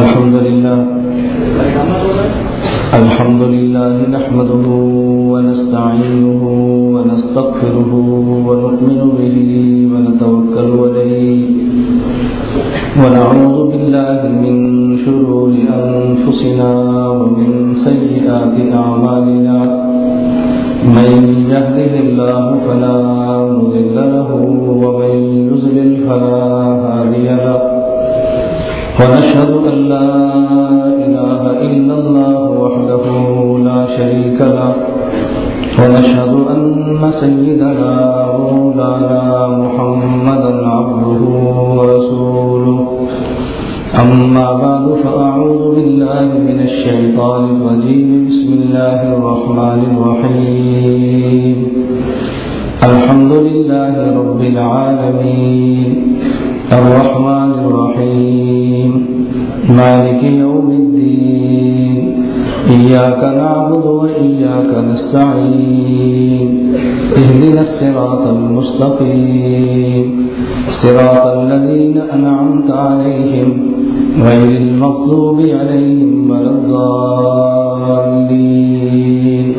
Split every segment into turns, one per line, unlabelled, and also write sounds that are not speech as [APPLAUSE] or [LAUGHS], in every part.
الحمد لله الحمد لله نحمده ونستعينه ونستغفره ونؤمن به ونتوكل عليه ونعوذ بالله من شرور أنفسنا ومن سيئات أعمالنا من يهده الله فلا مضل له ومن يضلل فلا هادي له. ونشهد أن لا إله إلا الله وحده لا شريك له. ونشهد أن سيدنا مولانا محمدا عبده ورسوله. أما بعد، فأعوذ بالله من الشيطان الرجيم. بسم الله الرحمن الرحيم. الحمد لله رب العالمين. الرحمن الرحيم. مالك يوم الدين إياك نعبد وإياك نستعين اهدنا الصراط المستقيم صراط الذين أنعمت عليهم غير المغضوب عليهم ولا الضالين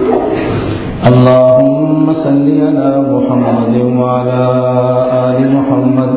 اللهم صل على محمد وعلى آل محمد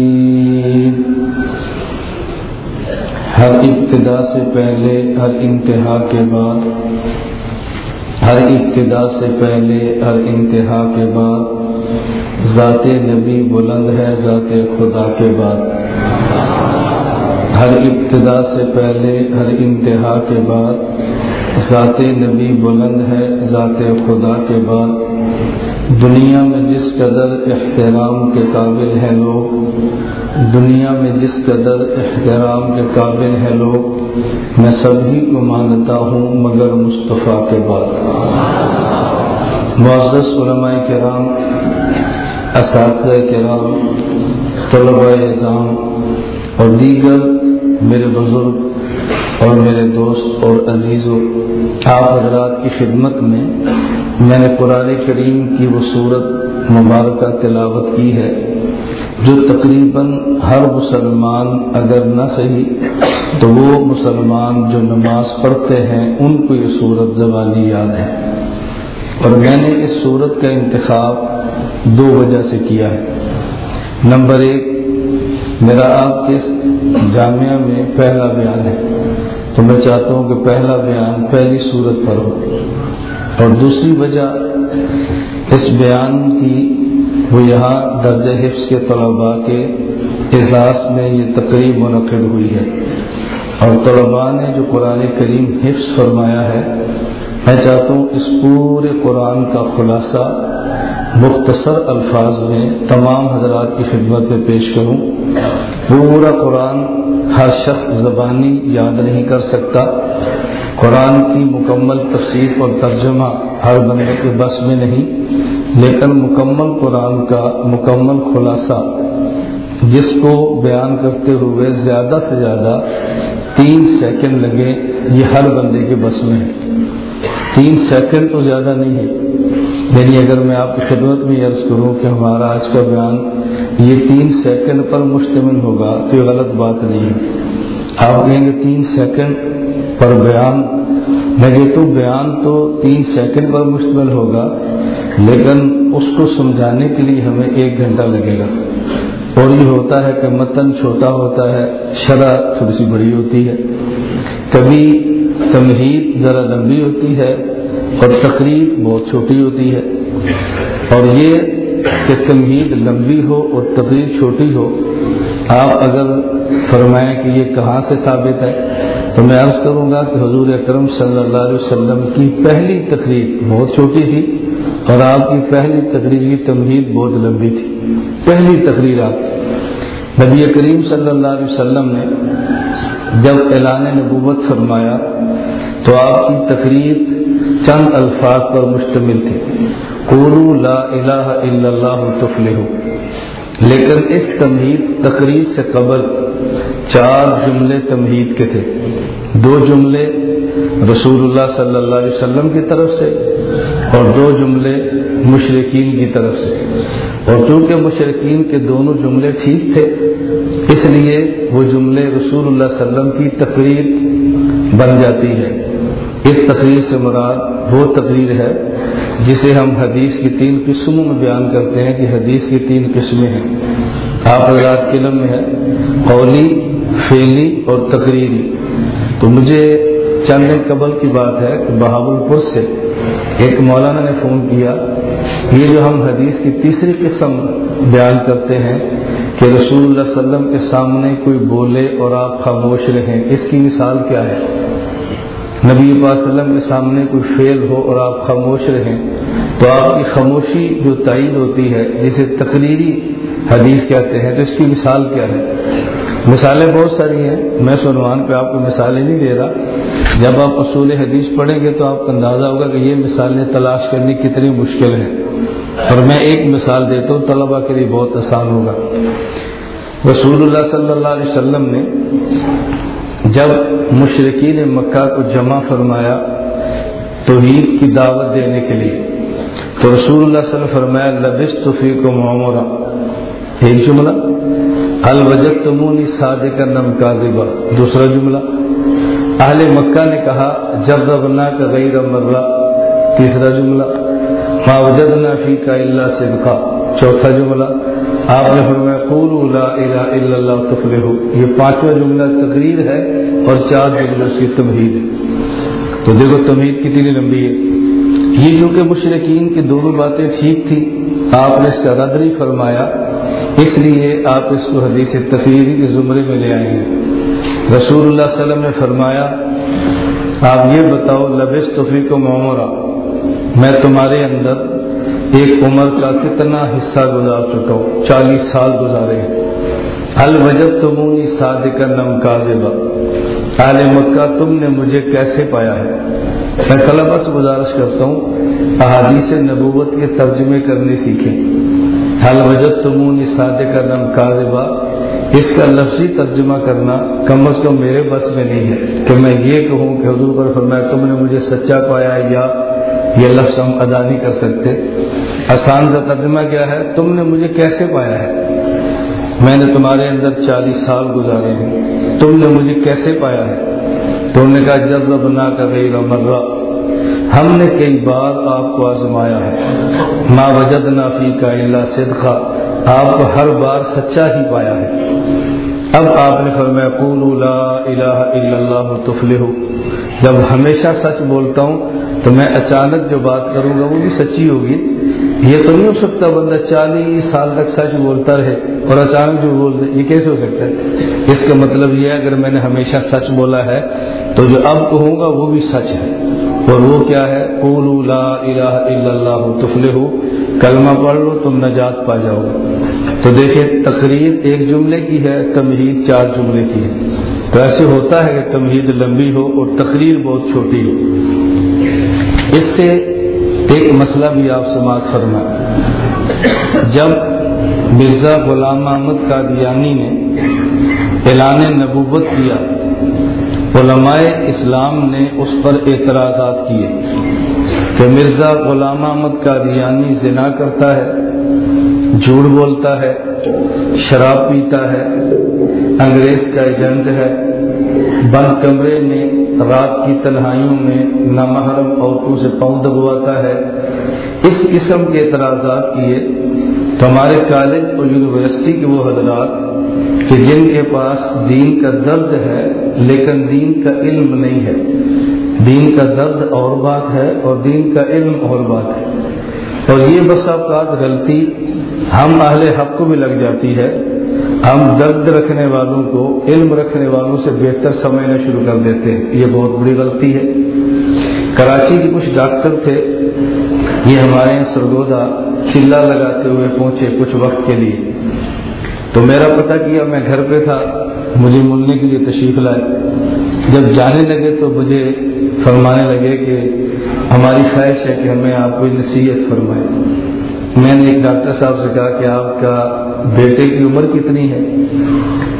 ہر ابتدا سے پہلے، ہر انتہا کے بعد۔ ہر ابتدا سے پہلے، ہر انتہا کے بعد۔ ذات نبی بلند ہے، ذات خدا کے بعد۔ ہر ابتدا سے پہلے، ہر انتہا کے بعد۔ ذات نبی بلند ہے، ذات خدا کے بعد۔ دنیا میں جس قدر احترام کے قابل ہیں لوگ، دنیا میں جس قدر احترام کے قابل ہیں لوگ، میں سبھی کو مانتا ہوں مگر مصطفیٰ کے بعد۔ معزز علماء کرام، اساتذہ کرام، طلباء اظام اور دیگر میرے بزرگ اور میرے دوست اور عزیزوں، آپ حضرات کی خدمت میں میں نے قرآن کریم کی وہ صورت مبارکہ تلاوت کی ہے، جو تقریباً ہر مسلمان اگر نہ صحیح، تو وہ مسلمان جو نماز پڑھتے ہیں، ان کو یہ صورت زبانی یاد ہے۔ اور میں نے اس صورت کا انتخاب دو وجہ سے کیا ہے۔ نمبر ایک، میرا آپ کے جامعہ میں پہلا بیان ہے۔ تو میں چاہتا ہوں کہ پہلا بیان پہلی صورت پر ہو۔ اور دوسری وجہ اس بیان کی وہ یہاں درجہ حفظ کے طلباء کے اجلاس میں یہ تقریب منعقد ہوئی ہے۔ اور طلباء نے جو قرآن کریم حفظ فرمایا ہے، میں چاہتا ہوں اس پورے قرآن کا خلاصہ مختصر الفاظ میں تمام حضرات کی خدمت میں پیش کروں۔ پورا قرآن ہر شخص زبانی یاد نہیں کر سکتا۔ قرآن کی مکمل تفسیر اور ترجمہ ہر بندے کے بس میں نہیں، لیکن مکمل قرآن کا مکمل خلاصہ، جس کو بیان کرتے ہوئے زیادہ سے زیادہ تین سیکنڈ لگے، یہ ہر بندے کے بس میں۔ ہے تین سیکنڈ تو زیادہ نہیں ہے۔ یعنی اگر میں آپ کی خدمت میں عرض کروں کہ ہمارا آج کا بیان یہ تین سیکنڈ پر مشتمل ہوگا، تو یہ غلط بات نہیں ہے۔ آپ کہیں گے تین سیکنڈ؟ پر بیان میں کہتا ہوں بیان تو تین سیکنڈ پر مشتمل ہوگا، لیکن اس کو سمجھانے کے لیے ہمیں ایک گھنٹہ لگے گا۔ اور یہ ہوتا ہے کہ متن چھوٹا ہوتا ہے، شرح تھوڑی سی بڑی ہوتی ہے۔ کبھی تمہید ذرا لمبی ہوتی ہے اور تقریب بہت چھوٹی ہوتی ہے۔ اور یہ کہ تمہید لمبی ہو اور تقریب چھوٹی ہو، آپ اگر فرمائیں کہ یہ کہاں سے ثابت ہے؟ تو میں عرض کروں گا کہ حضور اکرم صلی اللہ علیہ وسلم کی پہلی تقریب بہت چھوٹی تھی اور آپ کی پہلی تقریر کی تمہید بہت لمبی تھی۔ پہلی تقریر آپ نبی کریم صلی اللہ علیہ وسلم نے جب اعلان نبوت فرمایا تو آپ کی تقریر چند الفاظ پر مشتمل تھی۔ قولو لا الہ الا اللہ تفلحو لیکن اس تمہید تقریر سے قبل چار جملے تمہید کے تھے۔ دو جملے رسول اللہ صلی اللہ علیہ وسلم کی طرف سے اور دو جملے مشرقین کی طرف سے۔ اور چونکہ مشرقین کے دونوں جملے ٹھیک تھے، اس لیے وہ جملے رسول اللہ صلی اللہ علیہ وسلم کی تقریر بن جاتی ہے اس تقریر سے مراد وہ تقریر ہے جسے ہم حدیث کی تین قسموں میں بیان کرتے ہیں کہ حدیث کی تین قسمیں ہیں۔ آپ حضرات قلم میں ہے قولی فیلی اور تقریری۔ تو مجھے چند قبل کی بات ہے کہ بہاول پور سے ایک مولانا نے فون کیا۔ یہ جو ہم حدیث کی تیسری قسم بیان کرتے ہیں کہ رسول اللہ علیہ وسلم کے سامنے کوئی بولے اور آپ خاموش رہیں، اس کی مثال کیا ہے؟ نبی پاک وسلم کے سامنے کوئی فیل ہو اور آپ خاموش رہیں تو آپ کی خاموشی جو تائید ہوتی ہے، جسے تقریری حدیث کہتے ہیں، تو اس کی مثال کیا ہے؟ مثالیں بہت ساری ہیں۔ میں سنوان پہ آپ کو مثالیں نہیں دے رہا۔ جب آپ اصول حدیث پڑھیں گے تو آپ کو اندازہ ہوگا کہ یہ مثالیں تلاش کرنی کتنی مشکل ہیں۔ اور میں ایک مثال دیتا ہوں طلبا کے لیے بہت آسان ہوگا۔ رسول اللہ صلی اللہ علیہ وسلم نے جب مشرقین مکہ کو جمع فرمایا توحید کی دعوت دینے کے لیے، تو رسول اللہ صلی اللہ علیہ وسلم فرمایا لبس توفیق و معمورہ ایک جملہ الوجت تمونی سادے کا نم کا دوسرا جملہ، اہل مکہ نے کہا جب ربنا کا غیر مرہ۔ تیسرا جملہ، ما وجدنا فی کا اللہ صدقہ چوتھا جملہ، آپ نے فرمایا قول لا الہ الا اللہ تفلحو یہ پانچواں جملہ تقریر ہے اور چار جملے اس کی تمہید ہے۔ تو دیکھو، تمہید کتنی لمبی ہے۔ یہ جو کہ مشرقین کی دونوں باتیں ٹھیک تھی آپ نے اس کا رد نہیں فرمایا۔ اس لیے آپ اس کو حدیث تفریح کے زمرے میں لے آئیں گے رسول اللہ علیہ وسلم نے فرمایا، آپ یہ بتاؤ لبس توفیق و معمورہ میں تمہارے اندر ایک عمر کا کتنا حصہ گزار چکا ہوں، چالیس سال گزارے ہیں۔ الوجب تمونی صادق نم کاذبہ اہل مکہ، تم نے مجھے کیسے پایا ہے؟ میں طلبا سے گزارش کرتا ہوں، احادیث نبوت کے ترجمے کرنے سیکھیں۔ حل وجب تمونی صادق نم کاذبہ۔ اس کا لفظی ترجمہ کرنا کم از کم میرے بس میں نہیں ہے کہ میں یہ کہوں کہ حضور پر فرمایا تم نے مجھے سچا پایا یا یہ لفظ ہم ادا نہیں کر سکتے۔ آسان سا ترجمہ کیا ہے؟ تم نے مجھے کیسے پایا ہے؟ میں نے تمہارے اندر چالیس سال گزارے ہیں۔ تم نے مجھے کیسے پایا ہے؟ تم نے کہا جب بنا کر غیر مرہ۔ ہم نے کئی بار آپ کو آزمایا ہے۔ ما وجد نافی کا اللہ صدقہ آپ کو ہر بار سچا ہی پایا ہے۔ اب آپ نے فرمایا، قولوا لا الہ الا اللہ تفلحو۔ جب ہمیشہ سچ بولتا ہوں تو میں اچانک جو بات کروں گا وہ بھی سچی ہوگی۔ یہ تو نہیں ہو سکتا بندہ چالیس سال تک سچ بولتا رہے اور اچانک جو بول دے، یہ کیسے ہو سکتا ہے؟ اس کا مطلب یہ ہے، اگر میں نے ہمیشہ سچ بولا ہے تو جو اب کہوں گا وہ بھی سچ ہے۔ اور وہ کیا ہے؟ قولوا لا الہ الا اللہ تفلحو۔ کلمہ پڑھ لو، تم نجات پا جاؤ۔ تو دیکھیں، تقریر ایک جملے کی ہے، تمہید چار جملے کی ہے۔ تو ایسے ہوتا ہے کہ تمہید لمبی ہو اور تقریر بہت چھوٹی ہو۔ اس سے ایک مسئلہ بھی آپ سماعت فرما جب مرزا غلام محمد قادیانی نے اعلان نبوت کیا علماء اسلام نے اس پر اعتراضات کیے کہ مرزا غلام احمد قادیانی زنا کرتا ہے، جھوٹ بولتا ہے، شراب پیتا ہے، انگریز کا ایجنٹ ہے۔ بند کمرے میں رات کی تنہائیوں میں نامحرم عورتوں سے پاؤں دبواتا ہے۔ اس قسم کے اعتراضات کیے۔ تو ہمارے کالج اور یونیورسٹی کے وہ حضرات کہ جن کے پاس دین کا درد ہے، لیکن دین کا علم نہیں ہے۔ دین کا درد اور بات ہے اور دین کا علم اور بات ہے۔ اور یہ بس اوقات غلطی ہم اہل حق کو بھی لگ جاتی ہے۔ ہم درد رکھنے والوں کو، علم رکھنے والوں سے بہتر سمجھنا شروع کر دیتے ہیں۔ یہ بہت بڑی غلطی ہے۔ کراچی کے کچھ ڈاکٹر تھے۔ یہ ہمارے یہاں سرگودا چلا لگاتے ہوئے پہنچے کچھ وقت کے لیے۔ تو میرا پتہ کیا میں گھر پہ تھا، مجھے ملنے کے لیے تشریف لائے۔ جب جانے لگے تو مجھے فرمانے لگے کہ ہماری خواہش ہے کہ ہمیں آپ کو نصیحت فرمائے۔ میں نے ایک ڈاکٹر صاحب سے کہا کہ آپ کا بیٹے کی عمر کتنی ہے؟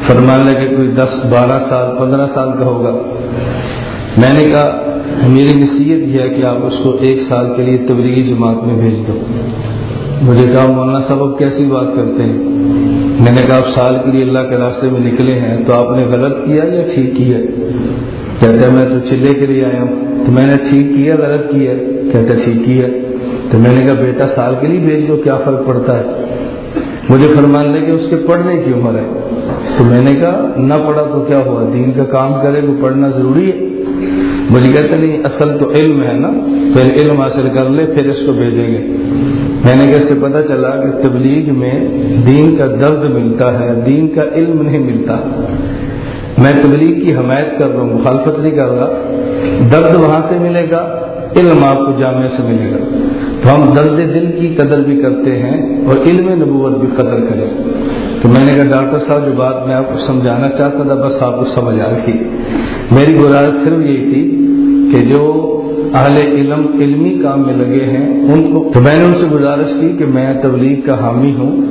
فرمان لگے کوئی دس، بارہ سال، پندرہ سال کا ہوگا۔ میں نے کہا، میری نصیحت یہ ہے کہ آپ اس کو ایک سال کے لیے تبلیغی جماعت میں بھیج دو۔ مجھے کہا، مولانا صاحب اب کیسی بات کرتے ہیں؟ میں نے کہا آپ سال کے لیے اللہ کے راستے میں نکلے ہیں، تو آپ نے غلط کیا یا ٹھیک کیا؟ کہتے ہیں میں تو چلے کے لیے آیا ہوں۔ تو میں نے ٹھیک کیا، غلط کیا؟ کہتے ٹھیک کیا۔ تو میں نے کہا، بیٹا، سال کے لیے بھیج دو، کیا فرق پڑتا ہے؟ مجھے فرمان لے کہ اس کے پڑھنے کی عمر ہے۔ تو میں نے کہا، نہ پڑھا تو کیا ہوا؟ دین کا کام کرے تو پڑھنا ضروری ہے۔ مجھے کہتے نہیں، اصل تو علم ہے نا۔ پھر علم حاصل کر لے، پھر اس کو بھیجیں گے۔ میں نے کیسے پتا چلا کہ تبلیغ میں دین کا درد ملتا ہے، دین کا علم نہیں ملتا۔ میں تبلیغ کی حمایت کر رہا ہوں، مخالفت نہیں کر رہا۔ درد وہاں سے ملے گا، علم آپ کو جامعہ سے ملے گا۔ تو ہم درد دل کی قدر بھی کرتے ہیں اور علم نبوت بھی قدر کریں۔ تو میں نے کہا، ڈاکٹر صاحب، جو بات میں آپ کو سمجھانا چاہتا تھا، بس آپ کو سمجھ آ گئی میری گزارش صرف یہی تھی کہ جو اہل علم علمی کام میں لگے ہیں، ان کو تو میں نے ان سے گزارش کی کہ میں تبلیغ کا حامی ہوں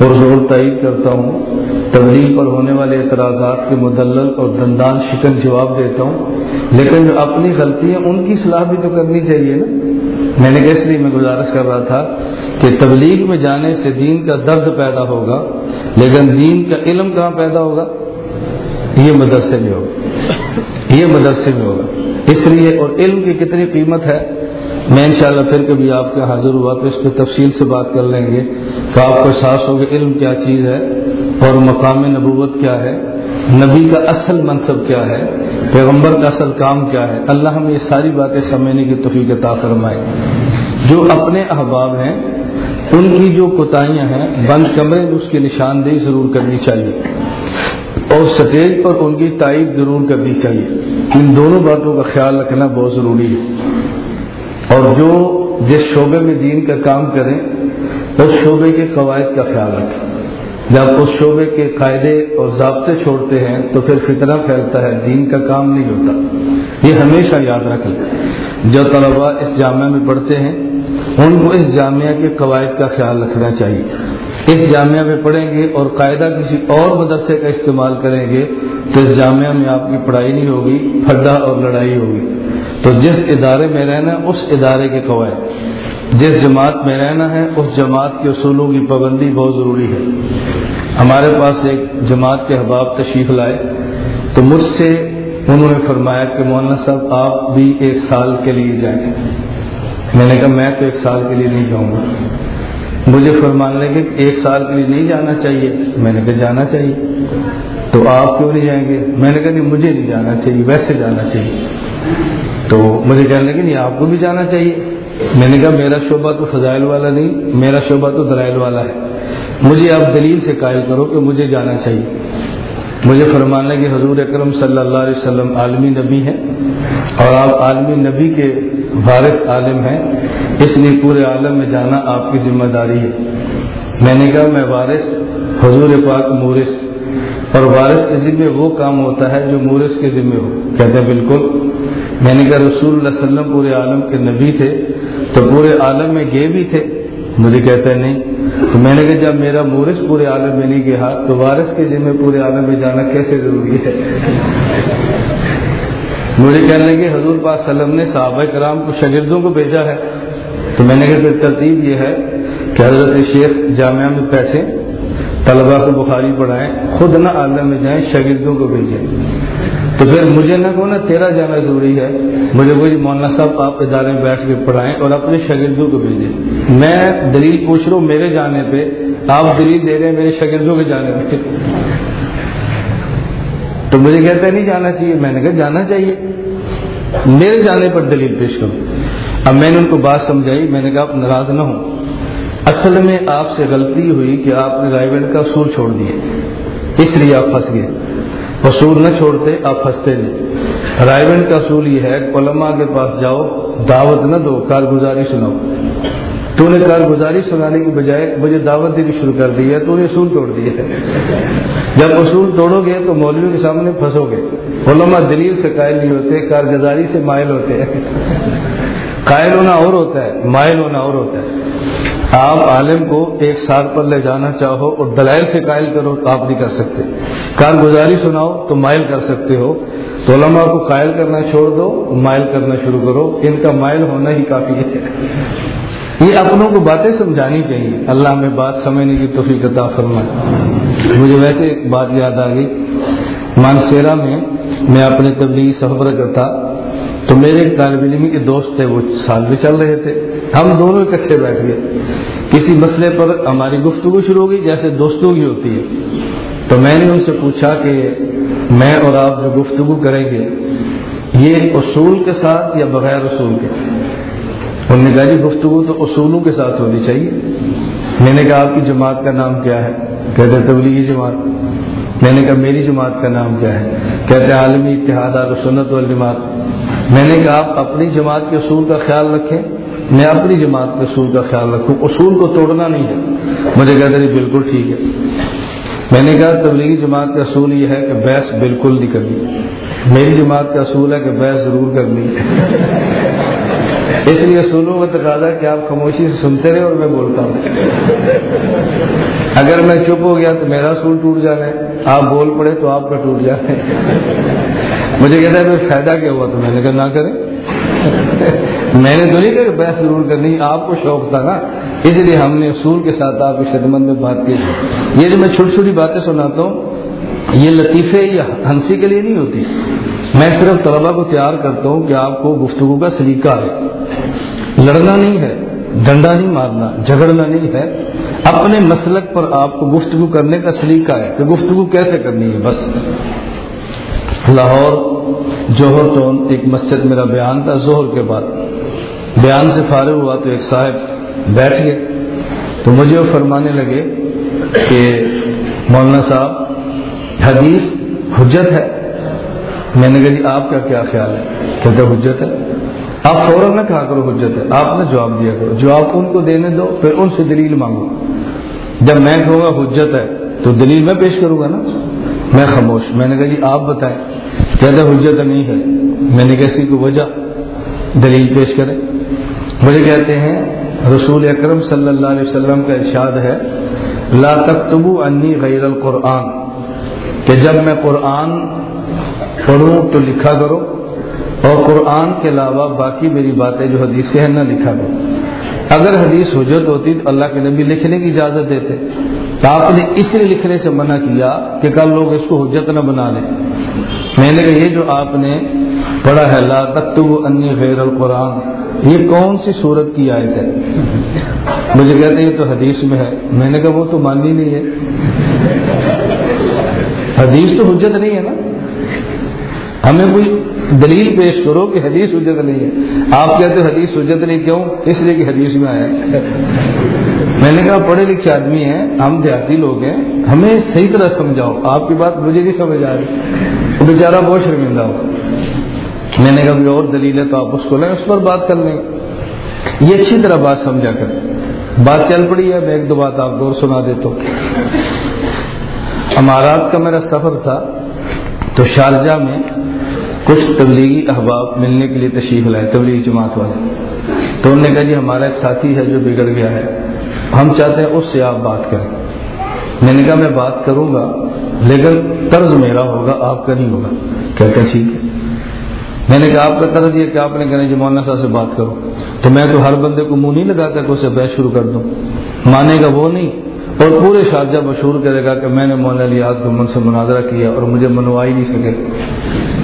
اور زور تائید کرتا ہوں۔ تبلیغ پر ہونے والے اعتراضات کے مدلل اور دندان شکن جواب دیتا ہوں۔ لیکن جو اپنی غلطی ہیں ان کی صلاح بھی تو کرنی چاہیے نا۔ میں نے کیسے لیے میں گزارش کر رہا تھا کہ تبلیغ میں جانے سے دین کا درد پیدا ہوگا، لیکن دین کا علم کہاں پیدا ہوگا؟ یہ مدرسے میں ہوگا۔ یہ مدرسے میں ہوگا۔ اس لیے اور علم کی کتنی قیمت ہے، میں انشاءاللہ پھر کبھی آپ کے حاضر ہوا تو اس پہ تفصیل سے بات کر لیں گے تو آپ کو احساس ہوگا علم کیا چیز ہے اور مقام نبوت کیا ہے، نبی کا اصل منصب کیا ہے، پیغمبر کا اصل کام کیا ہے۔ اللہ ہمیں یہ ساری باتیں سمجھنے کی توفیق عطا فرمائے۔ جو اپنے احباب ہیں، ان کی جو کوتاہیاں ہیں، بند کمرے میں اس کی نشاندہی ضرور کرنی چاہیے۔ اور سٹیج پر ان کی تائید ضرور کرنی چاہیے۔ ان دونوں باتوں کا خیال رکھنا بہت ضروری ہے۔ اور جو جس شعبے میں دین کا کام کریں اس شعبے کے قواعد کا خیال رکھیں جب اس شعبے کے قاعدے اور ضابطے چھوڑتے ہیں، تو پھر فتنہ پھیلتا ہے، دین کا کام نہیں ہوتا۔ یہ ہمیشہ یاد رکھ لیں۔ جو طلباء اس جامعہ میں پڑھتے ہیں، ان کو اس جامعہ کے قواعد کا خیال رکھنا چاہیے۔ اس جامعہ میں پڑھیں گے اور قاعدہ کسی اور مدرسے کا استعمال کریں گے تو اس جامعہ میں آپ کی پڑھائی نہیں ہوگی، پھڈا اور لڑائی ہوگی۔ تو جس ادارے میں رہنا اس ادارے کے قواعد۔ جس جماعت میں رہنا ہے، اس جماعت کے اصولوں کی پابندی بہت ضروری ہے۔ ہمارے پاس ایک جماعت کے احباب تشریف لائے۔ تو مجھ سے انہوں نے فرمایا کہ مولانا صاحب، آپ بھی ایک سال کے لیے جائیں۔ میں نے کہا، میں تو ایک سال کے لیے نہیں جاؤں گا۔ مجھے فرمان لیں کہ ایک سال کے لیے نہیں جانا چاہیے۔ میں نے کہا جانا چاہیے۔ تو آپ کیوں نہیں جائیں گے؟ میں نے کہا نہیں، مجھے نہیں جانا چاہیے، ویسے جانا چاہیے۔ تو مجھے کہنے لگے نہیں، آپ کو بھی جانا چاہیے۔ میں نے کہا میرا شعبہ تو فضائل والا نہیں، میرا شعبہ تو دلائل والا ہے۔ مجھے آپ دلیل سے قائل کرو کہ مجھے جانا چاہیے۔ مجھے فرمان لگے حضور اکرم صلی اللہ علیہ وسلم عالمی نبی ہیں۔ اور آپ عالمی نبی کے وارث عالم ہیں، اس لیے پورے عالم میں جانا آپ کی ذمہ داری ہے۔ میں نے کہا، میں وارث، حضور پاک مورث۔ اور وارث کے ذمے وہ کام ہوتا ہے جو مورث کے ذمے ہو۔ کہتے ہیں، بالکل۔ میں نے کہا، رسول اللہ علیہ وسلم پورے عالم کے نبی تھے، تو پورے عالم میں گئے بھی تھے۔ مجھے کہتا ہے، نہیں۔ تو میں نے کہا، جب میرا مورث پورے عالم میں نہیں گیا، تو وارث کے ذمے پورے عالم میں جانا کیسے ضروری ہے؟ مجھے کہنے لگے، حضور پاک وسلم نے صحابہ کرام کو شاگردوں کو بھیجا ہے۔ تو میں نے کہا، پھر ترتیب یہ ہے کہ حضرت شیخ جامعہ میں بیٹھے طلبا کو بخاری پڑھائیں، خود نہ عالم میں جائیں، شاگردوں کو بھیجیں۔ تو پھر مجھے نہ کہو نا تیرا جانا ضروری ہے، مجھے کوئی مولانا صاحب آپ ادارے میں بیٹھ کے پڑھائیں اور اپنے شاگردوں کو بھیجیں۔ میں دلیل پوچھ رہا ہوں، میرے جانے پہ، آپ دلیل دے رہے ہیں میرے شاگردوں کے جانے پہ۔ تو مجھے کہتا نہیں جانا چاہیے۔ میں نے کہا، جانا چاہیے۔ میرے جانے پر دلیل پیش کروں اب میں نے ان کو بات سمجھائی۔ میں نے کہا، آپ ناراض نہ ہوں۔ اصل میں آپ سے غلطی ہوئی کہ آپ نے رائے کا اصول چھوڑ دیے اس لیے آپ پھنس گئے۔ اصول نہ چھوڑتے، آپ پھنستے نہیں۔ رائے کا اصول یہ ہے علماء کے پاس جاؤ، دعوت نہ دو، کارگزاری سناؤ۔ تو نے کارگزاری سنانے کی بجائے مجھے دعوت دینی شروع کر دی ہے، تو نے اصول توڑ دیے۔ جب اصول توڑو گے تو مولویوں کے سامنے پھنسو گے۔ علماء دلیل سے قائل نہیں ہوتے، کارگزاری سے مائل ہوتے۔ ہیں قائل ہونا اور ہوتا ہے، مائل ہونا اور ہوتا ہے۔ آپ عالم کو ایک سال پر لے جانا چاہو اور دلائل سے قائل کرو تو آپ نہیں کر سکتے۔ کارگزاری سناؤ تو مائل کر سکتے ہو۔ تو علماء کو قائل کرنا چھوڑ دو، مائل کرنا شروع کرو۔ ان کا مائل ہونا ہی کافی ہے۔ یہ اپنوں کو باتیں سمجھانی چاہیے۔ اللہ میں بات سمجھنے کی توفیق عطا فرمائے۔ مجھے ویسے ایک بات یاد آ گئی۔ مانسیرا میں میں اپنے تبلیغی سفر کرتا، تو میرے ایک طالب علم کے دوست تھے، وہ سال بھی چل رہے تھے۔ ہم دونوں اکٹھے بیٹھ گئے۔ کسی مسئلے پر ہماری گفتگو شروع ہو گئی، جیسے دوستوں کی ہوتی ہے۔ تو میں نے ان سے پوچھا کہ میں اور آپ جو گفتگو کریں گے، یہ اصول کے ساتھ یا بغیر اصول کے؟ انہوں نے کہا جی گفتگو تو اصولوں کے ساتھ ہونی چاہیے۔ میں نے کہا آپ کی جماعت کا نام کیا ہے؟ کہتے تبلیغی جماعت۔ میں نے کہا میری جماعت کا نام کیا ہے؟ کہتے عالمی اتحاد اور سنت والجماعت۔ میں نے کہا آپ اپنی جماعت کے اصول کا خیال رکھیں۔ میں اپنی جماعت کے اصول کا خیال رکھوں۔ اصول کو توڑنا نہیں ہے۔ مجھے کہتے جی بالکل ٹھیک ہے۔ میں نے کہا تبلیغی جماعت کا اصول یہ ہے کہ بحث بالکل نہیں کرنی۔ میری جماعت کا اصول ہے کہ بحث ضرور کرنی۔ اس لیے اصولوں کا تقاضا کہ آپ خاموشی سے سنتے رہے اور میں بولتا ہوں۔ اگر میں چپ ہو گیا تو میرا اصول ٹوٹ جانا ہے۔ آپ بول پڑے تو آپ کا ٹوٹ جانا ہے۔ مجھے کہتا ہے فائدہ کیا ہوا تو میں نے کہا نہ کریں۔ میں نے تو نہیں کہ بحث ضرور کرنی، آپ کو شوق تھا نا۔ اس لیے ہم نے اصول کے ساتھ آپ کی خدمت میں بات کی۔ یہ جو میں چھوٹی چھوٹی باتیں سناتا ہوں، یہ لطیفے یا ہنسی کے لیے نہیں ہوتی۔ میں صرف طلبا کو تیار کرتا ہوں کہ آپ کو گفتگو کا سلیقہ ہے۔ لڑنا نہیں ہے، ڈنڈا نہیں مارنا، جھگڑنا نہیں ہے۔ اپنے مسلک پر آپ کو گفتگو کرنے کا سلیقہ ہے کہ گفتگو کیسے کرنی ہے، بس۔ لاہور جوہر ٹون ایک مسجد میرا بیان تھا زہر کے بعد۔ بیان سے فارغ ہوا تو ایک صاحب بیٹھ گئے۔ تو مجھے وہ فرمانے لگے کہ مولانا صاحب، حدیث حجت ہے۔ میں نے کہا جی آپ کا کیا خیال ہے؟ کہتے حجت ہے۔ آپ فوراً نہ کہا کرو حجت ہے۔ آپ نے جواب دیا کرو۔ جواب ان کو دینے دو، پھر ان سے دلیل مانگو۔ جب میں کہوں گا حجت ہے، تو دلیل میں پیش کروں گا نا؟ میں خاموش۔ میں نے کہا جی آپ بتائیں۔ کہتے حجت نہیں ہے۔ میں نے کیسی کو وجہ دلیل پیش کرے مجھے کہتے ہیں، رسول اکرم صلی اللہ علیہ وسلم کا ارشاد ہے، لا تکتبو انی غیر القرآن۔ کہ جب میں قرآن پڑھوں تو لکھا کرو اور قرآن کے علاوہ باقی میری باتیں جو حدیثیں ہیں نہ لکھا کرو۔ اگر حدیث حجت ہوتی تو اللہ کے نبی لکھنے کی اجازت دیتے۔ تو آپ نے اس لیے لکھنے سے منع کیا کہ کل لوگ اس کو حجت نہ بنا لیں۔ میں نے کہا یہ جو آپ نے پڑھا ہے، لا تکتب انی غیر القرآن، یہ کون سی صورت کی آیت ہے؟ مجھے کہتے ہیں یہ تو حدیث میں ہے۔ میں نے کہا وہ تو ماننی نہیں ہے۔ حدیث تو حجت نہیں ہے نا؟ ہمیں کوئی دلیل پیش کرو کہ حدیث حجت نہیں ہے۔ آپ کہتے حدیث حجت نہیں، کیوں؟ اس لیے کہ حدیث میں آیا میں نے کہا پڑھے لکھے آدمی ہیں، ہم دیہاتی لوگ ہیں، ہمیں صحیح طرح سمجھاؤ۔ آپ کی بات مجھے نہیں سمجھ آ رہی۔ بیچارہ بہت شرمندہ ہو میں نے کہا اور دلیل ہے تو آپ اس کو لیں، اس پر بات کر لیں۔ یہ اچھی طرح بات سمجھا کر۔ بات چل پڑی ہے، میں ایک دو بات آپ کو اور سنا دیتا ہوں۔ امارات کا میرا سفر تھا تو شارجہ میں کچھ تبلیغی احباب ملنے کے لیے تشریف لائے، تبلیغی جماعت والے۔ تو انہوں نے کہا جی ہمارا ایک ساتھی ہے جو بگڑ گیا ہے، ہم چاہتے ہیں اس سے آپ بات کریں۔ میں نے کہا میں بات کروں گا، لیکن طرز میرا ہوگا، آپ کا نہیں ہوگا۔ کہتے ٹھیک ہے۔ میں نے کہا، آپ کا طرز یہ کہ آپ نے کہنا جی مولانا صاحب سے بات کرو۔ تو میں تو ہر بندے کو منہ نہیں لگاتا کہ اسے بحث شروع کر دوں۔ مانے گا وہ نہیں۔ اور پورے شارجہ مشہور کرے گا کہ میں نے مولانا لیاز گمن سے مناظرہ کیا اور مجھے منوا ہی نہیں سکے۔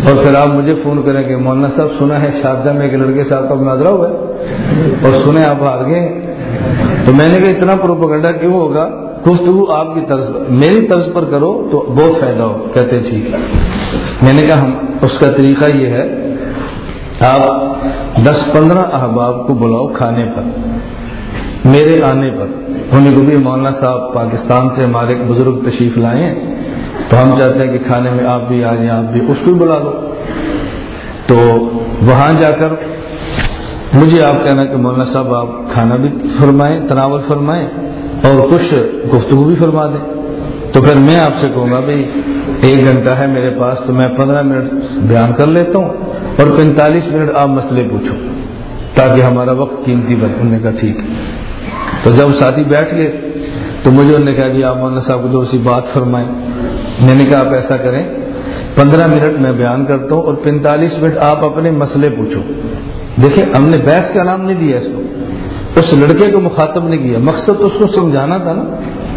اور پھر آپ مجھے فون کریں کہ مولانا صاحب سنا ہے شارجہ میں ایک لڑکے صاحب کا مناظرہ ہوا ہے اور سنے آپ ہار گئے تو میں نے کہا اتنا پروپگنڈا کیوں ہوگا؟ گفتگو آپ کی طرز پر میری طرز پر کرو تو بہت فائدہ ہو۔ کہتے ٹھیک ہے۔ میں نے کہا ہم اس کا طریقہ یہ ہے، آپ دس پندرہ احباب کو بلاؤ کھانے پر، میرے آنے پر۔ انہیں کو بھی مولانا صاحب پاکستان سے ہمارے بزرگ تشریف لائے ہیں۔ تو ہم چاہتے ہیں کہ کھانے میں آپ بھی آ جائیں آپ بھی اس کو بھی بلا لو تو وہاں جا کر مجھے آپ کہنا کہ مولانا صاحب آپ کھانا بھی فرمائیں، تناول فرمائیں اور کچھ گفتگو بھی فرما دیں۔ تو پھر میں آپ سے کہوں گا بھائی، ایک گھنٹہ ہے میرے پاس، تو میں پندرہ منٹ بیان کر لیتا ہوں اور پینتالیس منٹ آپ مسئلے پوچھو تاکہ ہمارا وقت قیمتی بن انہوں نے کہا ٹھیک تو جب ساتھی بیٹھ گئے تو مجھے انہوں نے کہا کہ آپ مولانا صاحب کو جو سی بات فرمائیں۔ میں نے کہا آپ ایسا کریں، پندرہ منٹ میں بیان کرتا ہوں اور پینتالیس منٹ آپ اپنے مسئلے پوچھو۔ دیکھیں، ہم نے بحث کا نام نہیں دیا اس کو۔ اس لڑکے کو مخاطب نہیں کیا۔ مقصد تو اس کو سمجھانا تھا نا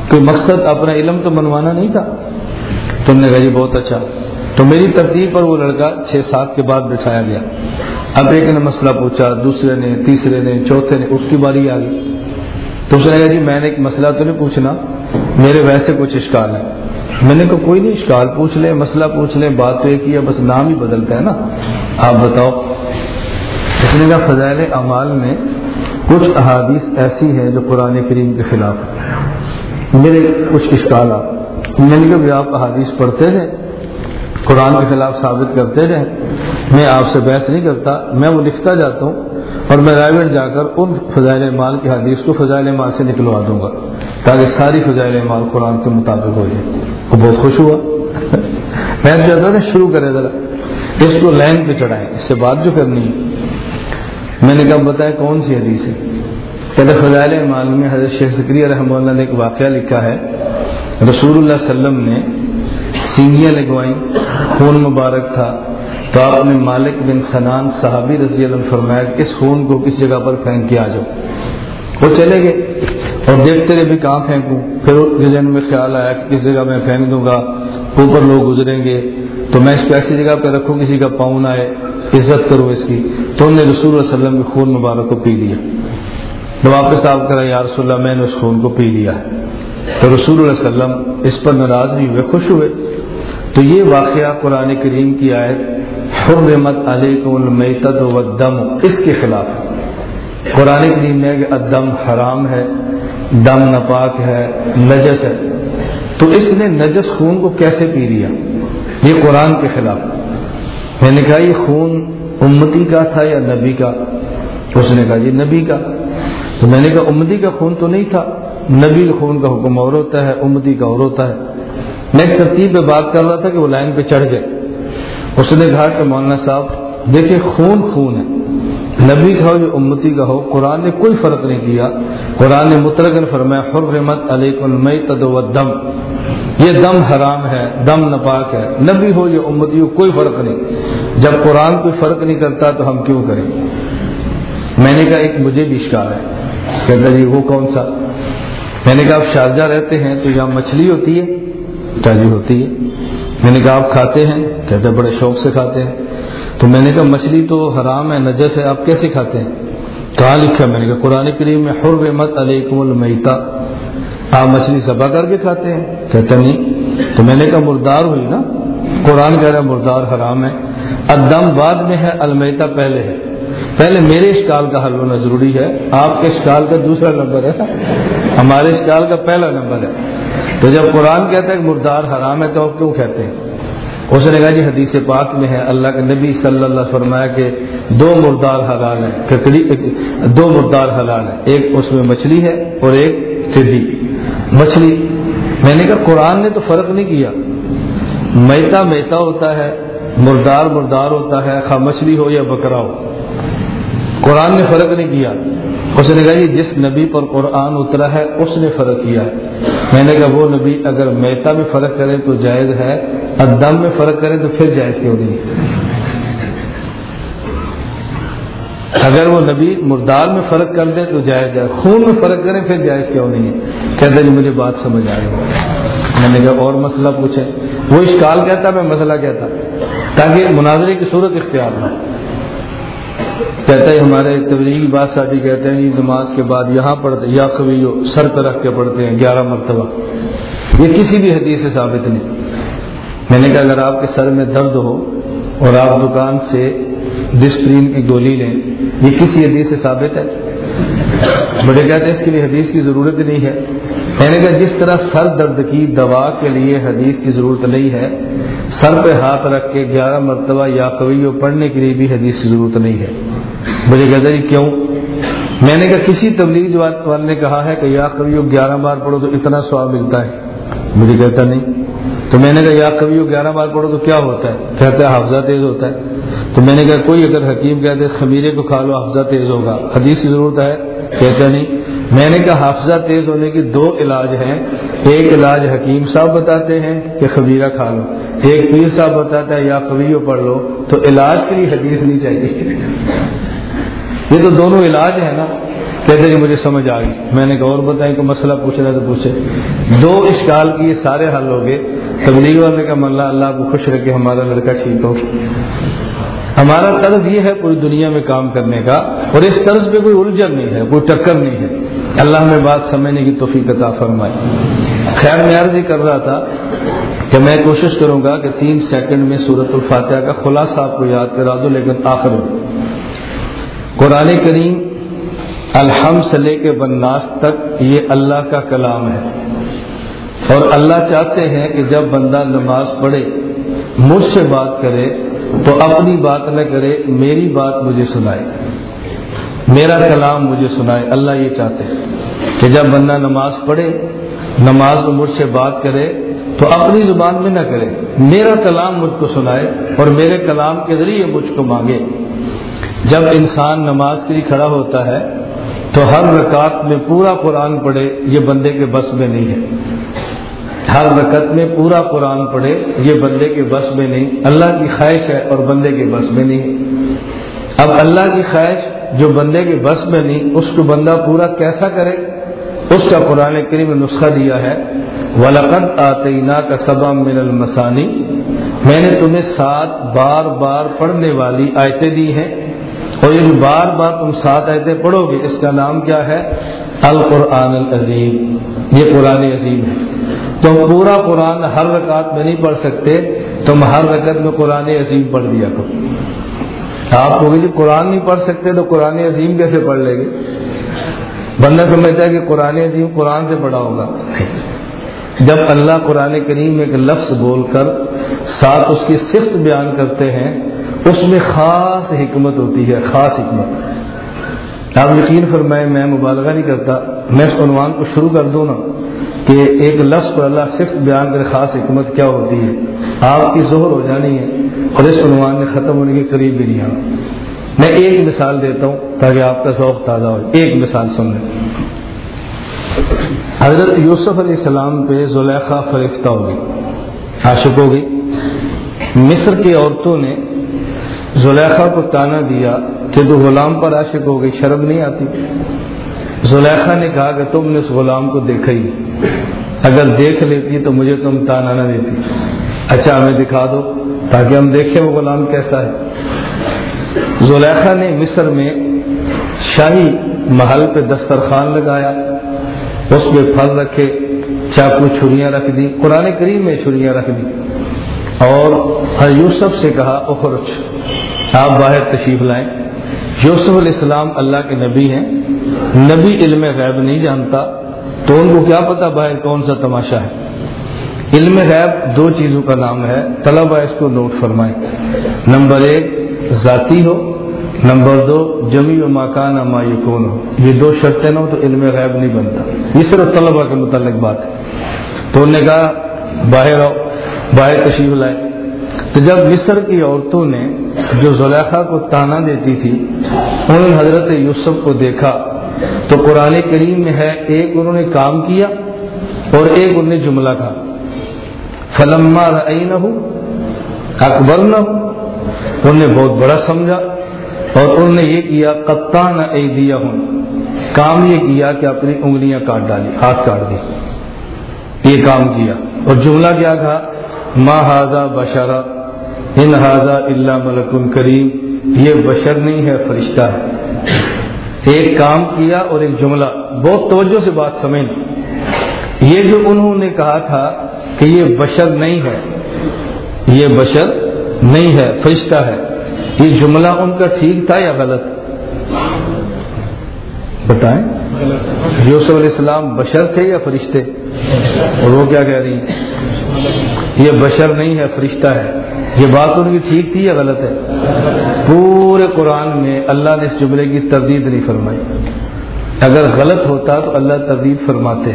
کوئی مقصد اپنا علم تو بنوانا نہیں تھا۔ تم نے کہا جی بہت اچھا۔ تو میری ترتیب پر وہ لڑکا چھ سات کے بعد بٹھایا گیا۔ اب ایک نے مسئلہ پوچھا، دوسرے نے، تیسرے نے، چوتھے نے، اس کی باری آ گئی تو اس نے کہا جی میں نے ایک مسئلہ تو نہیں پوچھنا۔ میرے ویسے کچھ اشکال ہے میں نے کہا کوئی نہیں، اشکال پوچھ لیں، مسئلہ پوچھ لیں، بات تو ایک ہی ہے، بس نام ہی بدلتا ہے نا۔ آپ بتاؤ۔ اس نے کہا فضائل اعمال میں کچھ احادیث ایسی ہیں جو قرآن کریم کے خلاف میرے کچھ اشکالات میں نے کہا آپ احادیث پڑھتے رہے قرآن کے خلاف ثابت کرتے رہے میں آپ سے بحث نہیں کرتا، میں وہ لکھتا جاتا ہوں اور میں رائے جا کر ان فضائل مال کی حدیث کو فضائل مال سے نکلوا دوں گا۔ تاکہ ساری فضائل مال قرآن کے مطابق ہو جائے۔ وہ بہت خوش ہوا۔ [LAUGHS] میں چاہتا تھا شروع کرے ذرا، اس کو لائن پہ چڑھائیں اس سے بات جو کرنی ہے۔ میں نے کہا بتایا کون سی حدیث ہے؟ کہتے فضائل مال میں حضرت شیخ ذکری رحمہ اللہ نے ایک واقعہ لکھا ہے۔ رسول اللہ علیہ وسلم نے سینگیاں لگوائیں۔ خون مبارک تھا۔ تو آپ نے مالک بن سنان صحابی رضی اللہ فرمایا کہ اس خون کو کس جگہ پر پھینک کے آ جاؤ؟ وہ چلے گئے۔ اور دیکھتے رہے بھی کہاں پھینکوں؟ پھر ذہن میں خیال آیا کہ کس جگہ میں پھینک دوں گا، اوپر لوگ گزریں گے، تو میں اس کو ایسی جگہ پہ رکھوں کسی کا پاؤں نہ آئے، عزت کروں اس کی۔ تو انہوں نے رسول اللہ علیہ وسلم کے خون مبارک کو پی لیا۔ تو واپس آپ کرا یا رسول اللہ، میں نے اس خون کو پی لیا۔ تو رسول اللہ علیہ وسلم اس پر ناراض نہیں ہوئے، خوش ہوئے۔ تو یہ واقعہ قرآن کریم کی آیت، حرمت علیکم المیتت والدم، اس کے خلاف۔ قرآن کریم میں کہ الدم حرام ہے دم نپاک ہے، نجس ہے۔ تو اس نے نجس خون کو کیسے پی لیا؟ یہ قرآن کے خلاف۔ میں نے کہا، یہ خون امتی کا تھا یا نبی کا؟ اس نے کہا جی نبی کا۔ تو میں نے کہا، امتی کا خون تو نہیں تھا۔ نبی خون کا حکم اور ہوتا ہے، امتی کا اور ہوتا ہے۔ میں اس ترتیب پہ بات کر رہا تھا کہ وہ لائن پہ چڑھ جائے۔ اس نے کہا کہ مولانا صاحب، دیکھیں، خون خون ہے۔ نبی کا ہو جو امتی کا ہو، قرآن نے کوئی فرق نہیں کیا۔ قرآن نے مترکن فرمایا، حرمت علیک المیت و دم یہ دم حرام ہے، دم نپاک ہے۔ نبی ہو جو امتی ہو، کوئی فرق نہیں۔ جب قرآن کوئی فرق نہیں کرتا تو ہم کیوں کریں؟ میں نے کہا، ایک مجھے بھی اشکار ہے۔ کہتا جی وہ کون سا؟ میں نے کہا، آپ شارجہ رہتے ہیں تو یہاں مچھلی ہوتی ہے کیا جی ہوتی ہے۔ میں نے کہا، آپ کھاتے ہیں؟ کہتے بڑے شوق سے کھاتے ہیں۔ تو میں نے کہا، مچھلی تو حرام ہے، نجس ہے، آپ کیسے کھاتے ہیں؟ کہاں لکھا میں نے کہا، قرآن کریم میں حر مت علیکم المیتا آپ مچھلی سبا کر کے کھاتے ہیں؟ کہتے نہیں۔ تو میں نے کہا، مردار ہوئی نا؟ قرآن کہہ رہا مردار حرام ہے۔ ادم بعد میں ہے المیتا پہلے ہے۔ پہلے میرے اسکال کا حل ہونا ضروری ہے۔ آپ کے اسکال کا دوسرا نمبر ہے۔ ہمارے اسکال کا پہلا نمبر ہے۔ تو جب قرآن کہتا ہے کہ مردار حرام ہے، تو آپ کیوں کہتے ہیں؟ اس نے کہا جی حدیث پاک میں ہے، اللہ کے نبی صلی اللہ علیہ فرمایا کہ دو مردار حلال ہیں ککڑی دو مردار حلال ہیں، ایک اس میں مچھلی ہے اور ایک ٹڈی۔ مچھلی۔ میں نے کہا، قرآن نے تو فرق نہیں کیا۔ میتا میتا ہوتا ہے، مردار مردار ہوتا ہے، خواہ مچھلی ہو یا بکرا ہو۔ قرآن نے فرق نہیں کیا۔ اس نے کہا یہ جس نبی پر قرآن اترا ہے، اس نے فرق کیا۔ میں نے کہا وہ نبی اگر میتا میں فرق کرے تو جائز ہے ادم میں فرق کرے تو پھر جائز کیوں نہیں؟ اگر وہ نبی مردار میں فرق کر دے تو جائز ہے، خون میں فرق کرے پھر جائز کیوں نہیں؟ ہے کہتے جی مجھے بات سمجھ آ رہی میں نے کہا اور مسئلہ پوچھے وہ اشکال کہتا میں مسئلہ کہتا تاکہ مناظرے کی صورت اختیار نہ کہتا ہے ہمارے تبلیغی بات ساتھی کہتے ہیں، نماز کے بعد یہاں پڑھتے یا کبھی جو سر پہ رکھ کے پڑھتے ہیں، گیارہ مرتبہ۔ یہ کسی بھی حدیث سے ثابت نہیں۔ میں نے کہا، اگر آپ کے سر میں درد ہو اور آپ دکان سے ڈسپرین کی گولی لیں، یہ کسی حدیث سے ثابت ہے؟ بڑے کہتے ہیں اس کے لیے حدیث کی ضرورت نہیں ہے۔ میں نے کہا، جس طرح سر درد کی دوا کے لیے حدیث کی ضرورت نہیں ہے، سر پہ ہاتھ رکھ کے گیارہ مرتبہ یا قویوں پڑھنے کے لیے بھی حدیث کی ضرورت نہیں ہے۔ مجھے کہتا جی کیوں؟ میں نے کہا، کسی تبلیغ والے نے کہا ہے کہ یا کبھی گیارہ بار پڑھو تو اتنا سواب ملتا ہے۔ مجھے کہتا نہیں۔ تو میں نے کہا یا کبھی وہ گیارہ بار پڑھو تو کیا ہوتا ہے؟ کہتے ہیں حافظہ تیز ہوتا ہے. تو میں نے کہا، کوئی اگر حکیم کہتے خمیرے کو کھا لو، حافظہ تیز ہوگا. حدیث کی ضرورت ہے؟ کہتا نہیں. میں نے کہا، حافظہ تیز ہونے کی دو علاج ہیں۔ ایک علاج حکیم صاحب بتاتے ہیں کہ خبیرہ کھا لو۔ ایک پیر صاحب بتاتا ہے یا کبھی پڑھ لو. تو علاج کے لیے حدیث نہیں چاہیے۔ یہ تو دونوں علاج ہیں نا۔ کہتے کہ مجھے سمجھ آ گئی۔ میں نے کہا، اور بتائیں کہ مسئلہ پوچھ رہا تو پوچھے۔ دو اشکال کی سارے حل ہو گئے۔ تبلیغ والے کا ملا اللہ کو خوش رکھے ہمارا لڑکا ٹھیک ہو۔ ہمارا طرز یہ ہے پوری دنیا میں کام کرنے کا اور اس طرز پہ کوئی الجھن نہیں ہے، کوئی ٹکر نہیں ہے۔ اللہ میں بات سمجھنے کی توفیق عطا فرمائی خیر میں عرض ہی کر رہا تھا کہ میں کوشش کروں گا کہ تین سیکنڈ میں صورت الفاتحہ کا خلاصہ آپ کو یاد کرا دوں، لیکن آخر میں۔ قرآن کریم الحم سے لے کے بناس تک یہ اللہ کا کلام ہے۔ اور اللہ چاہتے ہیں کہ جب بندہ نماز پڑھے، مجھ سے بات کرے، تو اپنی بات نہ کرے، میری بات مجھے سنائے۔ میرا کلام مجھے سنائے۔ اللہ یہ چاہتے ہیں کہ جب بندہ نماز پڑھے، نماز میں مجھ سے بات کرے، تو اپنی زبان میں نہ کرے۔ میرا کلام مجھ کو سنائے اور میرے کلام کے ذریعے مجھ کو مانگے۔ جب انسان نماز کے لیے کھڑا ہوتا ہے، تو ہر رکعت میں پورا قرآن پڑھے، یہ بندے کے بس میں نہیں ہے۔ ہر رکعت میں پورا قرآن پڑھے، یہ بندے کے بس میں نہیں، اللہ کی خواہش ہے اور بندے کے بس میں نہیں۔ اب اللہ کی خواہش جو بندے کے بس میں نہیں، اس کو بندہ پورا کیسا کرے؟ اس کا قرآن کریم نسخہ دیا ہے، ولقد آتینا کا سبا من المسانی میں نے تمہیں سات بار بار پڑھنے والی آیتیں دی ہیں۔ اور یہ بار بار تم سات آیتیں پڑھو گے، اس کا نام کیا ہے؟ القرآن العظیم۔ یہ قرآن عظیم ہے۔ تم پورا قرآن ہر رکعت میں نہیں پڑھ سکتے، تم ہر رکعت میں قرآن عظیم پڑھ دیا کرو۔ آپ کو جی قرآن نہیں پڑھ سکتے تو قرآن عظیم کیسے پڑھ لیں گے؟ بندہ سمجھتا ہے کہ قرآن عظیم قرآن سے پڑھا ہوگا۔ جب اللہ قرآن کریم میں ایک لفظ بول کر ساتھ اس کی صفت بیان کرتے ہیں، اس میں خاص حکمت ہوتی ہے، خاص حکمت۔ آپ یقین فرمائے میں مبالغہ نہیں کرتا، میں اس عنوان کو شروع کر دوں نا۔ کہ ایک لفظ پر اللہ صرف بیان کر خاص حکمت کیا ہوتی ہے؟ آپ کی زہر ہو جانی ہے اور اس عنوان میں ختم ہونے کے قریب بھی نہیں آنا میں ایک مثال دیتا ہوں تاکہ آپ کا ذوق تازہ ہو۔ ایک مثال سن لیں۔ حضرت یوسف علیہ السلام پہ زلیخا فرفتہ ہو گئی، عاشق ہو گئی۔ مصر کی عورتوں نے زلیخا کو تانا دیا کہ تو غلام پر عاشق ہو گئی، شرم نہیں آتی۔ زلیخا نے کہا کہ تم نے اس غلام کو دیکھا ہی۔ اگر دیکھ لیتی تو مجھے تم تانا نہ دیتی۔ اچھا ہمیں دکھا دو تاکہ ہم دیکھیں وہ غلام کیسا ہے۔ زلیخا نے مصر میں شاہی محل پہ دسترخوان لگایا۔ اس میں پھل رکھے، چاقو چھریاں رکھ دی، قرآن کریم میں چھریاں رکھ دی۔ اور ہر یوسف سے کہا اخرچ آپ باہر تشریف لائیں۔ یوسف علیہ السلام اللہ کے نبی ہیں۔ نبی علم غیب نہیں جانتا تو ان کو کیا پتا باہر کون سا تماشا ہے؟ علم غیب دو چیزوں کا نام ہے۔ طلبا اس کو نوٹ فرمائیں نمبر ایک، ذاتی ہو۔ نمبر دو، جمی و مکان اما یقون ہو۔ یہ دو شرطیں نہ ہو تو علم غیب نہیں بنتا۔ یہ صرف طلبا کے متعلق بات ہے۔ تو انہوں نے کہا، باہر آؤ، باہر تشریف لائے۔ تو جب مصر کی عورتوں نے جو زلیخا کو تانا دیتی تھی، انہوں نے حضرت یوسف کو دیکھا۔ تو قرآن کریم میں ہے، ایک انہوں نے کام کیا اور ایک انہوں نے جملہ کہا فلما نہ ہو اکبر نہ ہو انہوں نے بہت بڑا سمجھا اور انہوں نے یہ کیا کتا نہ دیا ہوں کام یہ کیا کہ اپنی انگلیاں کاٹ ڈالی، ہاتھ کاٹ دی۔ یہ کام کیا۔ اور جملہ کیا کہا ماں ہاضا بشرا ان ہاضا اللہ ملک کریم یہ بشر نہیں ہے، فرشتہ ہے۔ ایک کام کیا اور ایک جملہ۔ بہت توجہ سے بات سمجھنا یہ جو انہوں نے کہا تھا کہ یہ بشر نہیں ہے، یہ بشر نہیں ہے، فرشتہ ہے۔ یہ جملہ ان کا ٹھیک تھا یا غلط؟ بتائیں۔ یوسف علیہ السلام بشر تھے یا فرشتے؟ اور وہ کیا کہہ رہی ہیں؟ یہ بشر نہیں ہے، فرشتہ ہے۔ یہ بات ان کی ٹھیک تھی یا غلط ہے؟ پورے قرآن میں اللہ نے اس جملے کی تردید نہیں فرمائی۔ اگر غلط ہوتا تو اللہ تردید فرماتے۔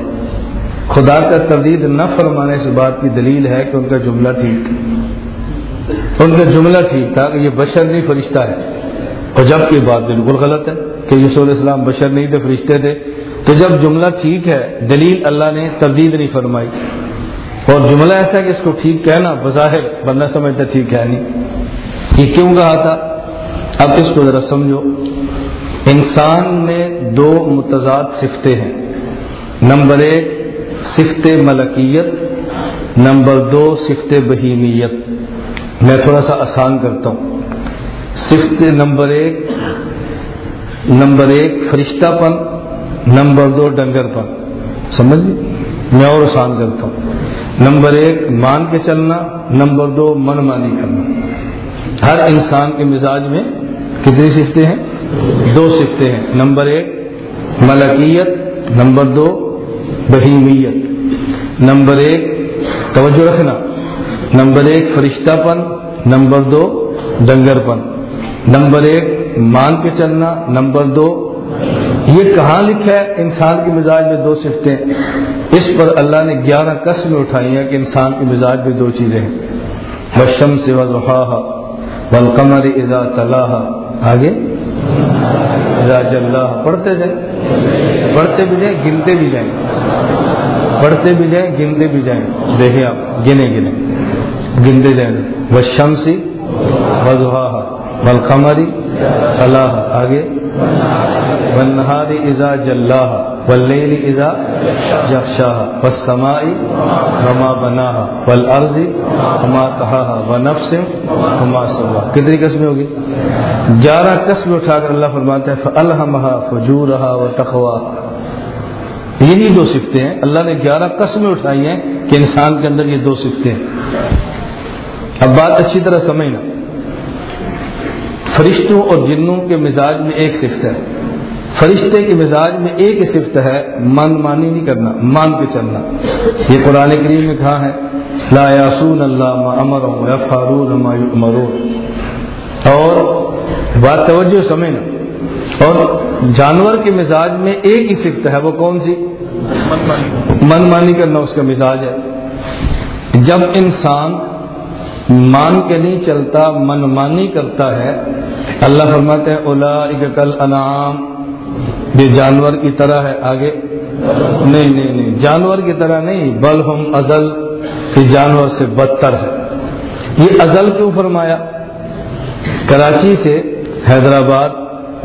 خدا کا تردید نہ فرمانے سے بات کی دلیل ہے کہ ان کا جملہ ٹھیک ان کا جملہ ٹھیک تھا کہ یہ بشر نہیں فرشتہ ہے۔ اور جب کی بات بالکل غلط ہے کہ یسول اسلام بشر نہیں تھے، فرشتے تھے، تو جب جملہ ٹھیک ہے، دلیل اللہ نے تردید نہیں فرمائی۔ اور جملہ ایسا ہے کہ اس کو ٹھیک کہنا بظاہر بندہ سمجھتا ٹھیک ہے نہیں۔ یہ کیوں کہا تھا؟ اب اس کو ذرا سمجھو۔ انسان میں دو متضاد صفتیں ہیں۔ نمبر ایک، صفت ملکیت۔ نمبر دو، صفت بہیمیت۔ میں تھوڑا سا آسان کرتا ہوں۔ صفت نمبر ایک نمبر ایک فرشتہ پن نمبر دو ڈنگر پن سمجھ میں اور آسان کرتا ہوں۔ نمبر ایک، مان کے چلنا۔ نمبر دو من مانی کرنا۔ ہر انسان کے مزاج میں کتنی سفتیں ہیں؟ دو سفتے ہیں۔ نمبر ایک، ملکیت۔ نمبر دو، بہیمیت۔ نمبر ایک، توجہ رکھنا۔ نمبر ایک فرشتہ پن نمبر دو ڈنگر پن نمبر ایک، مان کے چلنا۔ نمبر دو، یہ کہاں لکھا ہے؟ انسان کے مزاج میں دو سفتیں اس پر اللہ نے گیارہ قسمیں اٹھائی ہیں کہ انسان کے مزاج میں دو چیزیں ہیں۔ بشم سے وضحا ولقمر اذا طلح آگے؟ اللہ پڑھتے جائیں۔ پڑھتے بھی جائیں، گنتے بھی جائیں۔ پڑھتے بھی جائیں، گنتے بھی جائیں۔ دیکھیں آپ، گنے گنے۔ گنتے جائیں۔ وہ شمسی وضحا ولقمری اللہ آگے؟ ونہاری ازا جلاح واللیل اذا یخشاها والسماء وما بناها والارض وما طحاها ونفس وما سواها کتنی قسمیں ہوگی؟ گیارہ قسم اٹھا کر اللہ فرماتا ہے فالهمها فجورها وتقواها۔ یہی دو صفتیں ہیں۔ اللہ نے گیارہ قسمیں اٹھائی ہیں کہ انسان کے اندر یہ دو صفتیں ہیں۔ اب بات اچھی طرح سمجھنا۔ فرشتوں اور جنوں کے مزاج میں ایک صفت ہے۔ فرشتے کے مزاج میں ایک ہی صفت ہے من مانی نہیں کرنا مان کے چلنا۔ یہ قرآن کریم میں کہا ہے؟ لا یاسون اللہ امر یا فارون مرون اور بات توجہ سمجھنا۔ اور جانور کے مزاج میں ایک ہی صفت ہے، وہ کون سی؟ من مانی کرنا اس کا مزاج ہے۔ جب انسان مان کے نہیں چلتا، من مانی کرتا ہے، اللہ فرماتے ہیں اولا کل انعام۔ یہ جانور کی طرح ہے آگے؟ نہیں نہیں نہیں، جانور کی طرح نہیں، بل ہم ازل کہ جانور سے بدتر ہے یہ ازل کیوں فرمایا؟ کراچی سے حیدرآباد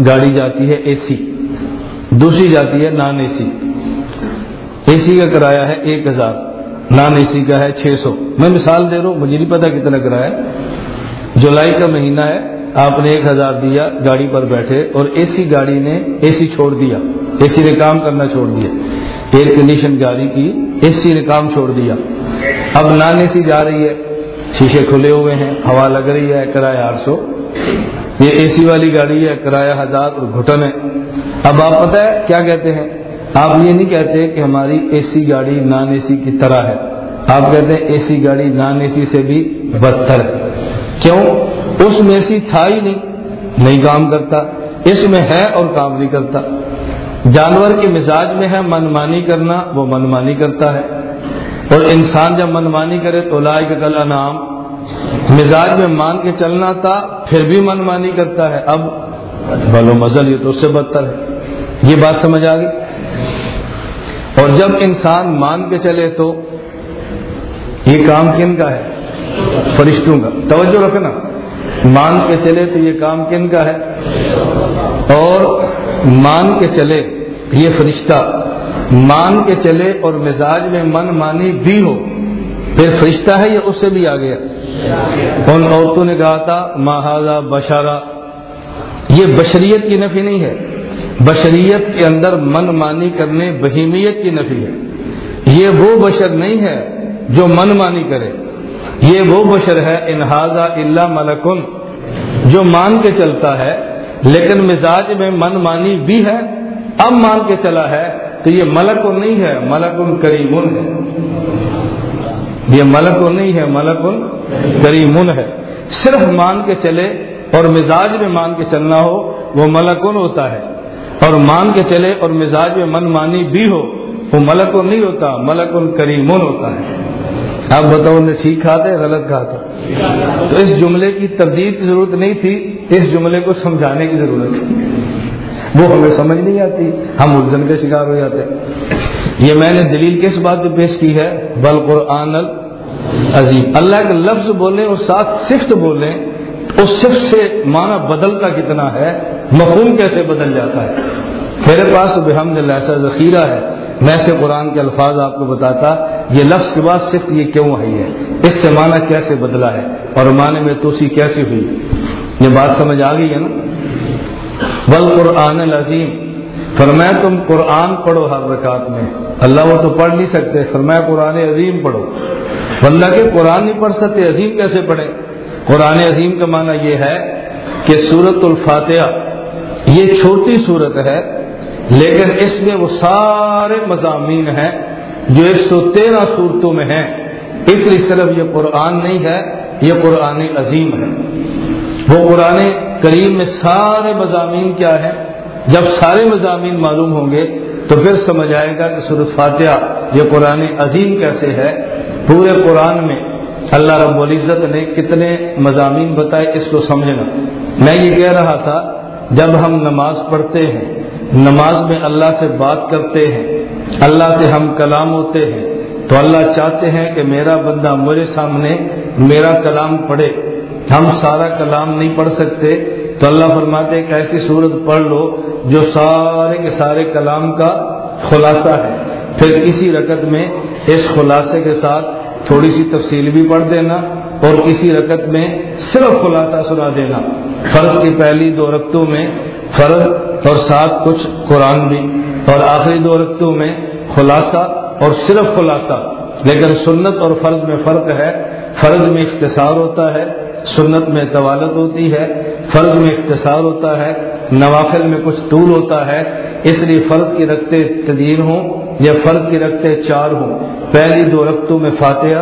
گاڑی جاتی ہے اے سی دوسری جاتی ہے نان اے سی اے سی کا کرایہ ہے ایک ہزار، نان اے سی کا ہے چھ سو۔ میں مثال دے رہا ہوں، مجھے نہیں پتا کتنا کرایہ جولائی کا مہینہ ہے آپ نے ایک ہزار دیا، گاڑی پر بیٹھے اور اے سی گاڑی نے اے سی چھوڑ دیا۔ اے سی نے کام کرنا چھوڑ دیا۔ ایئر کنڈیشن گاڑی کی، اے سی نے کام چھوڑ دیا۔ اب نان اے سی جا رہی ہے۔ شیشے کھلے ہوئے ہیں، ہوا لگ رہی ہے، کرایہ آٹھ سو۔ یہ اے سی والی گاڑی ہے، کرایہ ہزار اور گھٹن ہے۔ اب آپ پتہ ہے کیا کہتے ہیں؟ آپ یہ نہیں کہتے کہ ہماری اے سی گاڑی نان اے سی کی طرح ہے۔ آپ کہتے ہیں اے سی گاڑی نان اے سی سے بھی بدتر ہے۔ کیوں؟ اس میں سی تھا ہی نہیں نہیں کام کرتا، اس میں ہے اور کام نہیں کرتا۔ جانور کے مزاج میں ہے من مانی کرنا، وہ من مانی کرتا ہے۔ اور انسان جب من مانی کرے تو لائے کا کل انعام مزاج میں مان کے چلنا تھا، پھر بھی من مانی کرتا ہے۔ اب بلو مزل، یہ تو اس سے بدتر ہے۔ یہ بات سمجھ آ گئی؟ اور جب انسان مان کے چلے تو یہ کام کن کا ہے؟ فرشتوں کا۔ توجہ رکھنا۔ مان کے چلے تو یہ کام کن کا ہے؟ اور مان کے چلے یہ فرشتہ، مان کے چلے اور مزاج میں من مانی بھی ہو، پھر فرشتہ ہے یہ اس سے بھی آ گیا ان عورتوں نے کہا تھا محاذہ بشارہ یہ بشریت کی نفی نہیں ہے۔ بشریت کے اندر من مانی کرنے، بہیمیت کی نفی ہے۔ یہ وہ بشر نہیں ہے جو من مانی کرے۔ یہ وہ بشر ہے انہاظا اللہ ملکن۔ جو مان کے چلتا ہے، لیکن مزاج میں من مانی بھی ہے، اب مان کے چلا ہے، تو یہ ملک نہیں ہے، ملک کریم ہے۔ یہ ملک نہیں ہے، ملک کریم ہے۔ صرف مان کے چلے اور مزاج میں مان کے چلنا ہو، وہ ملکن ہوتا ہے۔ اور مان کے چلے اور مزاج میں من مانی بھی ہو، وہ ملک نہیں ہوتا، ملک کریمون ہوتا ہے۔ آپ بتاؤ نے ٹھیک کہا تھا غلط کہا تھا تو اس جملے کی تبدیل کی ضرورت نہیں تھی، اس جملے کو سمجھانے کی ضرورت تھی۔ وہ ہمیں سمجھ نہیں آتی، ہم الجھن کے شکار ہو جاتے یہ میں نے دلیل کس بات پہ پیش کی ہے؟ بل قرآن عظیم اللہ کے لفظ بولیں اور ساتھ صفت بولیں، اس صفت سے معنی بدلتا کتنا ہے، مفہوم کیسے بدل جاتا ہے؟ میرے پاس بحمد اللہ ایسا ذخیرہ ہے۔ میں سے قرآن کے الفاظ آپ کو بتاتا یہ لفظ کے بعد صرف یہ کیوں آئی ہے؟ اس سے معنی کیسے بدلا ہے؟ اور معنی میں توسی کیسے ہوئی؟ یہ بات سمجھ آ گئی ہے نا؟ بل قرآن العظیم، فرمایا تم قرآن پڑھو ہر رکعت میں۔ اللہ وہ تو پڑھ نہیں سکتے، فرمایا قرآن عظیم پڑھو۔ اللہ کے قرآن نہیں پڑھ سکتے، عظیم کیسے پڑھے؟ قرآن عظیم کا معنی یہ ہے کہ سورت الفاتحہ، یہ چھوٹی صورت ہے، لیکن اس میں وہ سارے مضامین ہیں۔ جو ایک سو تیرہ صورتوں میں ہیں۔ اس لیے صرف یہ قرآن نہیں ہے، یہ قرآن عظیم ہے۔ وہ قرآن کریم میں سارے مضامین کیا ہے جب سارے مضامین معلوم ہوں گے، تو پھر سمجھ آئے گا کہ سورت فاتحہ یہ قرآن عظیم کیسے ہے۔ پورے قرآن میں اللہ رب العزت نے کتنے مضامین بتائے، اس کو سمجھنا۔ میں یہ کہہ رہا تھا، جب ہم نماز پڑھتے ہیں نماز میں اللہ سے بات کرتے ہیں، اللہ سے ہم کلام ہوتے ہیں۔ تو اللہ چاہتے ہیں کہ میرا بندہ میرے سامنے میرا کلام پڑھے۔ ہم سارا کلام نہیں پڑھ سکتے۔ تو اللہ فرماتے کہ ایسی صورت پڑھ لو جو سارے کے سارے کلام کا خلاصہ ہے۔ پھر کسی رکت میں اس خلاصے کے ساتھ تھوڑی سی تفصیل بھی پڑھ دینا اور کسی رکت میں صرف خلاصہ سنا دینا۔ فرض کی پہلی دو رقطوں میں فرض اور ساتھ کچھ قرآن بھی۔ اور آخری دو رقطوں میں خلاصہ اور صرف خلاصہ، لیکن سنت اور فرض میں فرق ہے۔ فرض میں اختصار ہوتا ہے، سنت میں طوالت ہوتی ہے۔ فرض میں اختصار ہوتا ہے، نوافل میں کچھ طول ہوتا ہے۔ اس لیے فرض کی رکھتے تدین ہوں یا فرض کی رکھتے چار ہوں۔ پہلی دو رقطوں میں فاتحہ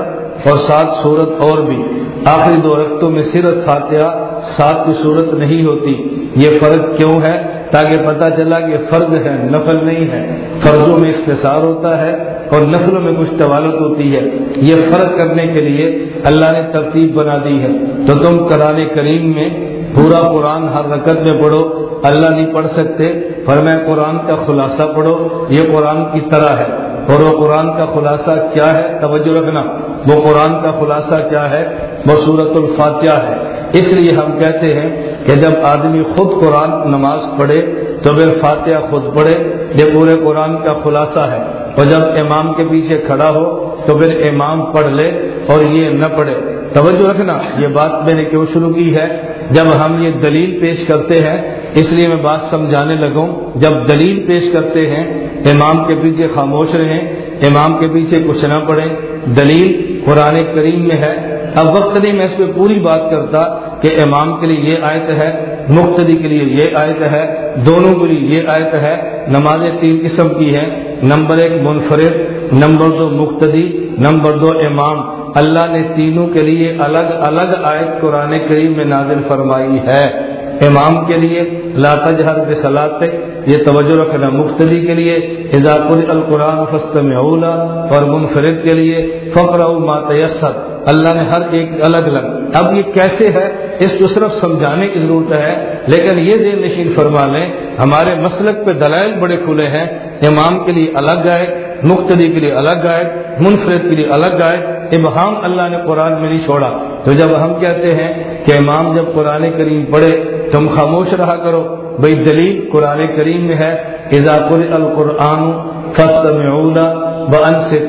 اور سات صورت اور بھی۔ آخری دو رقطوں میں صرف فاتحہ، سات کی صورت نہیں ہوتی۔ یہ فرق کیوں ہے؟ تاکہ پتہ چلا کہ فرض ہے، نفل نہیں ہے۔ فرضوں میں اختصار ہوتا ہے اور نفلوں میں کچھ طوالت ہوتی ہے۔ یہ فرق کرنے کے لیے اللہ نے ترتیب بنا دی ہے۔ تو تم قرآن کریم میں پورا قرآن ہر رکعت میں پڑھو، اللہ نہیں پڑھ سکتے۔ پر میں قرآن کا خلاصہ پڑھو، یہ قرآن کی طرح ہے۔ اور وہ قرآن کا خلاصہ کیا ہے؟ توجہ رکھنا۔ وہ قرآن کا خلاصہ کیا ہے؟ وہ صورت الفاتحہ ہے۔ اس لیے ہم کہتے ہیں کہ جب آدمی خود قرآن نماز پڑھے، تو پھر فاتحہ خود پڑھے۔ یہ پورے قرآن کا خلاصہ ہے۔ اور جب امام کے پیچھے کھڑا ہو، تو پھر امام پڑھ لے اور یہ نہ پڑھے۔ توجہ رکھنا، یہ بات میں نے کیوں شروع کی ہے؟ جب ہم یہ دلیل پیش کرتے ہیں اس لیے میں بات سمجھانے لگوں، جب دلیل پیش کرتے ہیں، امام کے پیچھے خاموش رہیں، امام کے پیچھے کچھ نہ پڑھیں، دلیل قرآن کریم میں ہے۔ اب وقت نہیں، میں اس پہ پوری بات کرتا کہ امام کے لیے یہ آیت ہے، مقتدی کے لیے یہ آیت ہے، دونوں کے لیے یہ آیت ہے۔ نمازیں تین قسم کی ہیں۔ نمبر ایک منفرد، نمبر دو مقتدی، نمبر دو امام۔ اللہ نے تینوں کے لیے الگ الگ آیت قرآن کریم میں نازل فرمائی ہے۔ امام کے لیے، لا تجہر بصلاط یہ توجہ رکھنا مختلف کے لیے اضاف القرآن فسط میں اولا اور منفرد کے لیے فخر ما تیسر اللہ نے ہر ایک الگ الگ۔ اب یہ کیسے ہے؟ اس کو صرف سمجھانے کی ضرورت ہے، لیکن یہ ذہن نشین فرما لیں، ہمارے مسلک پہ دلائل بڑے کھلے ہیں امام کے لیے الگ گائے مختلف کے لیے الگ گائے منفرد کے لیے الگ گائے ابہام اللہ نے قرآن میں نہیں چھوڑا۔ تو جب ہم کہتے ہیں کہ امام جب قرآن کریم پڑھے تم خاموش رہا کرو۔ بھائی دلیل قرآن کریم میں ہے اضاف القرآن فسط میں سے